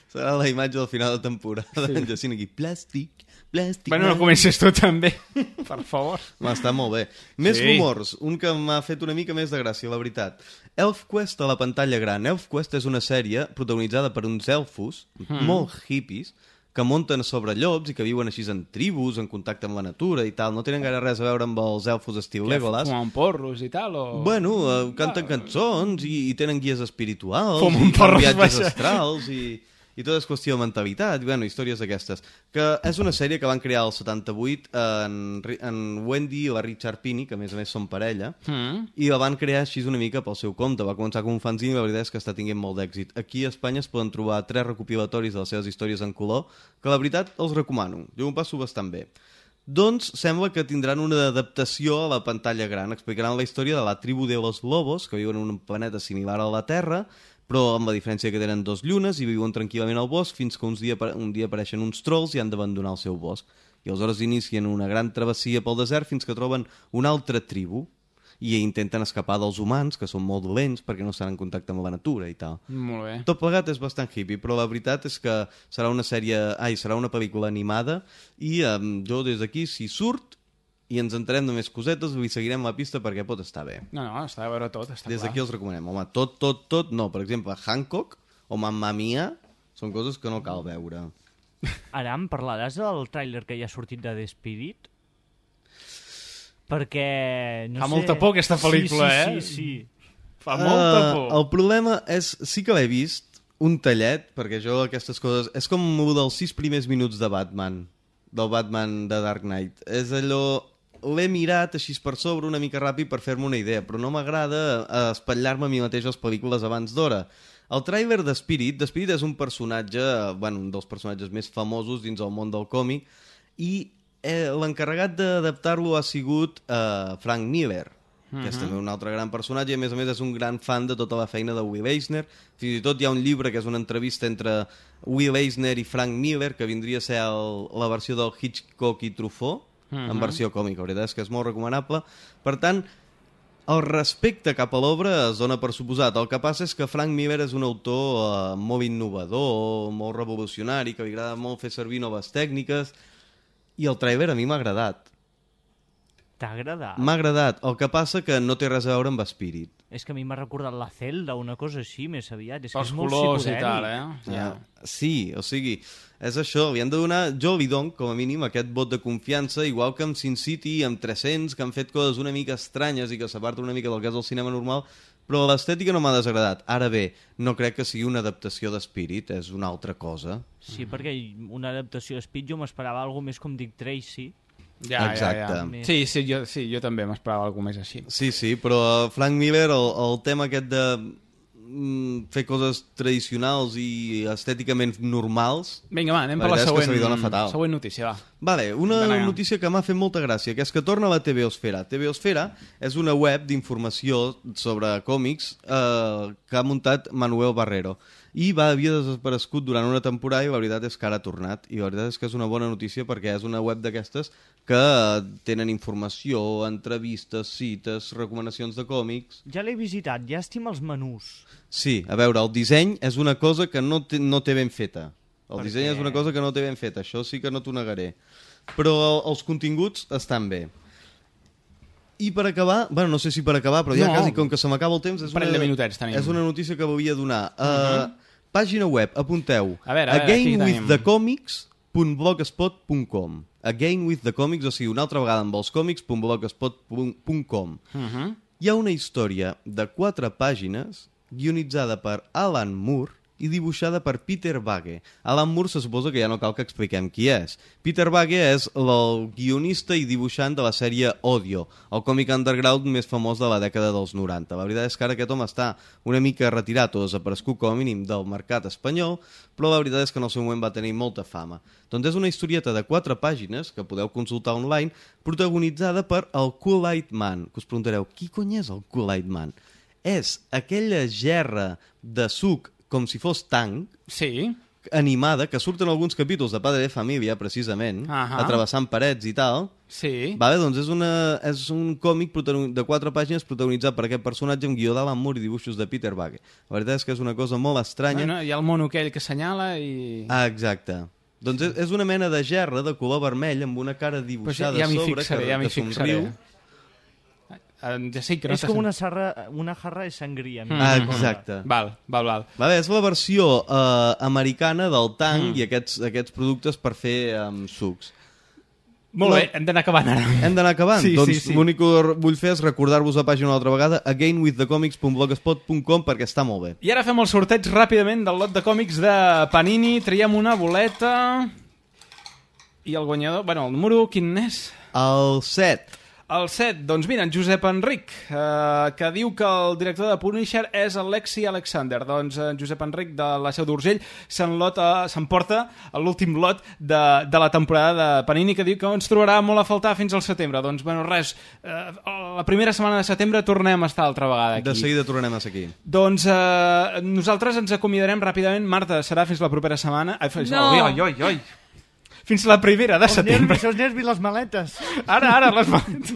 Speaker 3: Serà la imatge del final de temporada.
Speaker 1: Sí.
Speaker 3: Jacint aquí, plàstic, plàstic...
Speaker 1: Bueno, no comences tu també, per favor.
Speaker 3: Va, està molt bé. Més
Speaker 1: Sí.
Speaker 3: rumors, un que m'ha fet una mica més de gràcia, la veritat. ElfQuest a la pantalla gran. ElfQuest és una sèrie protagonitzada per uns elfos
Speaker 1: Mm.
Speaker 3: molt hippies que munten sobre llops i que viuen així en tribus, en contacte amb la natura i tal. No tenen gaire res a veure amb els elfos estil Legolas.
Speaker 1: Fumen porros i tal, o...
Speaker 3: Bueno, eh, canten cançons i, i tenen guies espirituals
Speaker 1: Fumen
Speaker 3: i
Speaker 1: porros,
Speaker 3: viatges
Speaker 1: vaja.
Speaker 3: astrals i, i tot és qüestió de mentalitat, bueno, històries d'aquestes. Que és una sèrie que van crear el 78 en, en Wendy i la Richard Pini, que a més a més són parella,
Speaker 1: Mm.
Speaker 3: i la van crear així una mica pel seu compte. Va començar com un fanzine i la veritat és que està tinguent molt d'èxit. Aquí a Espanya es poden trobar tres recopilatoris de les seves històries en color, que la veritat els recomano. Jo ho passo bastant bé. Doncs sembla que tindran una adaptació a la pantalla gran. Explicaran la història de la tribu de los lobos, que viuen en un planeta similar a la Terra, però amb la diferència que tenen dos llunes i viuen tranquil·lament al bosc fins que uns dia, un dia apareixen uns trolls i han d'abandonar el seu bosc. I aleshores inicien una gran travessia pel desert fins que troben una altra tribu i intenten escapar dels humans, que són molt dolents perquè no estan en contacte amb la natura i tal.
Speaker 1: Molt bé.
Speaker 3: Tot plegat és bastant hippie, però la veritat és que serà una sèrie... Ai, serà una pel·lícula animada i um, jo des d'aquí, si surt i ens enterem de més cosetes, li seguirem la pista perquè pot estar bé.
Speaker 1: No, no, està a veure tot, està
Speaker 3: Des d'aquí els recomanem. Home, tot, tot, tot, no. Per exemple, Hancock o Mamma Mia són coses que no cal veure.
Speaker 4: Ara em parlaràs del tràiler que ja ha sortit de The Spirit? Perquè... No
Speaker 1: Fa
Speaker 4: sé...
Speaker 1: molta por aquesta pel·lícula,
Speaker 4: sí,
Speaker 1: eh?
Speaker 4: Sí, sí, sí.
Speaker 1: Fa molta
Speaker 3: Eh,
Speaker 1: por.
Speaker 3: El problema és... Sí que l'he vist, un tallet, perquè jo aquestes coses... És com el dels sis primers minuts de Batman, del Batman de Dark Knight. És allò... L'he mirat així per sobre una mica ràpid per fer-me una idea, però no m'agrada eh, espatllar-me a mi mateix les pel·lícules abans d'hora. El tràiler de Spirit, de Spirit és un personatge, eh, bueno, un dels personatges més famosos dins el món del còmic, i eh, l'encarregat d'adaptar-lo ha sigut eh, Frank Miller, que és
Speaker 1: Mhm.
Speaker 3: també un altre gran personatge i a més a més és un gran fan de tota la feina de Will Eisner fins i tot hi ha un llibre que és una entrevista entre Will Eisner i Frank Miller que vindria a ser el, la versió del Hitchcock i Truffaut en
Speaker 1: Mhm.
Speaker 3: versió còmica, la veritat és que és molt recomanable per tant, el respecte cap a l'obra es dona per suposat. El que passa és que Frank Miller és un autor eh, molt innovador, molt revolucionari, que li agrada molt fer servir noves tècniques, i el trailer a mi m'ha agradat.
Speaker 4: T'ha agradat?
Speaker 3: M'ha agradat. El que passa que no té res a veure amb Spirit.
Speaker 4: És que a mi m'ha recordat la Zelda, una cosa així, més aviat. És que
Speaker 1: Els
Speaker 4: és molt
Speaker 1: colors i tal, eh?
Speaker 3: Ja. Sí, o sigui, és això, li han de donar, jo li dono, com a mínim, aquest vot de confiança, igual que amb Sin City, amb 300, que han fet coses una mica estranyes i que s'aparten una mica del que és el cinema normal, però l'estètica no m'ha desagradat. Ara bé, no crec que sigui una adaptació d'Spirit, és una altra cosa.
Speaker 4: Sí, perquè una adaptació de Speed jo m'esperava alguna més com Dick Tracy.
Speaker 1: Ja,
Speaker 3: Exacte.
Speaker 1: ja, ja. Sí, sí, jo, sí, jo també m'esperava alguna més així.
Speaker 3: Sí, sí, però Frank Miller, el, el tema aquest de mm, fer coses tradicionals i estèticament normals...
Speaker 1: Vinga, va, anem per la
Speaker 3: és que
Speaker 1: següent,
Speaker 3: se li dona fatal.
Speaker 1: següent notícia, va.
Speaker 3: Vale, una
Speaker 1: Vinga.
Speaker 3: notícia que m'ha fet molta gràcia, que és que torna a la TVOsfera. TVOsfera és una web d'informació sobre còmics eh, que ha muntat Manuel Barrero i va havia desaparegut durant una temporada i la veritat és que ara ha tornat i la veritat és que és una bona notícia perquè és una web d'aquestes que tenen informació, entrevistes, cites, recomanacions de còmics
Speaker 4: Ja l'he visitat, llàstima els menús.
Speaker 3: Sí, a veure, el disseny és una cosa que no té, no té ben feta. El
Speaker 4: Per
Speaker 3: disseny és una cosa que no té ben feta, això sí que no t'ho negaré. Però el, els continguts estan bé. I per acabar, bueno, no sé si per acabar, però ja
Speaker 1: No.
Speaker 3: quasi com que se m'acaba el temps, és una,
Speaker 1: de minutets tenim.
Speaker 3: és una notícia que volia donar. Uh Pàgina web, apunteu.
Speaker 1: A veure, a veure,
Speaker 3: againwiththecomics.blogspot.com Againwiththecomics, o sigui, una altra vegada amb els còmics.blogspot.com
Speaker 1: Uh -huh.
Speaker 3: hi ha una història de quatre pàgines guionitzada per Alan Moore i dibuixada per Peter Bagge. Alan Moore se suposa que ja no cal que expliquem qui és. Peter Bagge és el guionista i dibuixant de la sèrie Odio, el còmic underground més famós de la dècada dels 90. La veritat és que ara aquest home està una mica retirat o desaparegut com a mínim del mercat espanyol, però la veritat és que en el seu moment va tenir molta fama. Doncs és una historieta de quatre pàgines, que podeu consultar online, protagonitzada per el Kool-Aid Man. Que us preguntareu, qui cony és el Kool-Aid Man? És aquella gerra de suc com si fos tanc,
Speaker 1: sí.
Speaker 3: animada, que surten alguns capítols de Padre de Família, precisament,
Speaker 1: Ahà.
Speaker 3: atrevessant parets i tal.
Speaker 1: Sí.
Speaker 3: Vale, doncs és, una, és un còmic de quatre pàgines protagonitzat per aquest personatge amb guió d'Alan Moore i dibuixos de Peter Bagge. La veritat és que és una cosa molt estranya.
Speaker 1: Bueno, hi ha el mono aquell que senyala i...
Speaker 3: Ah, exacte. Doncs és, és una mena de gerra de color vermell amb una cara dibuixada
Speaker 1: ja m'hi
Speaker 3: a sobre
Speaker 1: fixaré,
Speaker 3: que,
Speaker 1: ja
Speaker 3: que somriu.
Speaker 1: fixaré. Ja sé que no
Speaker 4: és com una, sarra, una jarra de sangria.
Speaker 1: Mm.
Speaker 3: Ah, exacte.
Speaker 1: Val, val, val.
Speaker 3: Vale, és la versió eh, americana del tang
Speaker 1: Mm.
Speaker 3: i aquests, aquests productes per fer um, sucs.
Speaker 1: Molt
Speaker 3: La-
Speaker 1: bé, hem d'anar acabant ara.
Speaker 3: Hem d'anar acabant?
Speaker 1: Sí,
Speaker 3: doncs
Speaker 1: sí, sí.
Speaker 3: l'únic que vull fer és recordar-vos la pàgina una altra vegada againwiththecomics.blogspot.com perquè està molt bé.
Speaker 1: I ara fem el sorteig ràpidament del lot de còmics de Panini. Triem una boleta... I el guanyador... Bueno, el número, quin és?
Speaker 3: El 7.
Speaker 1: El 7, doncs mira, en Josep Enric, eh, que diu que el director de Punisher és Alexi Alexander. Doncs en Josep Enric, de la Seu d'Urgell, s'enlota- s'emporta l'últim lot de, de la temporada de Panini, que diu que ens trobarà molt a faltar fins al setembre. Doncs, bueno, res, eh, la primera setmana de setembre tornem a estar altra vegada aquí.
Speaker 3: De seguida tornem a ser aquí.
Speaker 1: Doncs eh, nosaltres ens acomiadarem ràpidament. Marta, serà fins la propera setmana. Ai, fins...
Speaker 4: No!
Speaker 1: Oi, oi, oi, oi. Fins la primera de
Speaker 4: Els
Speaker 1: setembre.
Speaker 4: nervis, els nervis, les maletes.
Speaker 1: Ara, ara, les maletes.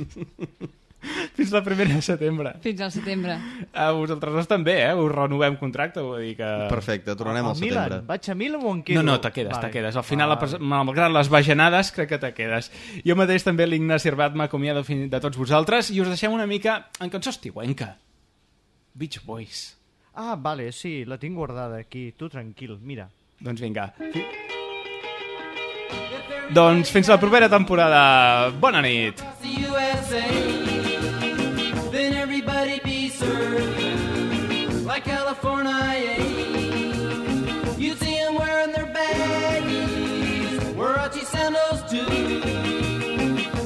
Speaker 1: Fins la primera de setembre.
Speaker 27: Fins al setembre.
Speaker 1: A vosaltres dos també, eh? Us renovem contracte, vull dir que...
Speaker 3: Perfecte, tornarem al
Speaker 4: Al Milan,
Speaker 3: setembre.
Speaker 4: vaig a Milan o em quedo?
Speaker 1: No, no, te quedes,
Speaker 4: Vale.
Speaker 1: te quedes. Al final,
Speaker 4: Vale.
Speaker 1: malgrat les bajanades, crec que te quedes. Jo mateix també l'Ignasi Herbat m'acomiado de tots vosaltres i us deixem una mica en cançó estiuenca. Beach Boys.
Speaker 4: Ah, vale, sí, la tinc guardada aquí. Tu tranquil, mira.
Speaker 1: Doncs vinga. Doncs fins la propera temporada. Bona nit.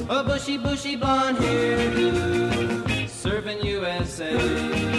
Speaker 28: a bushy, bushy blonde hairdo, serving USA.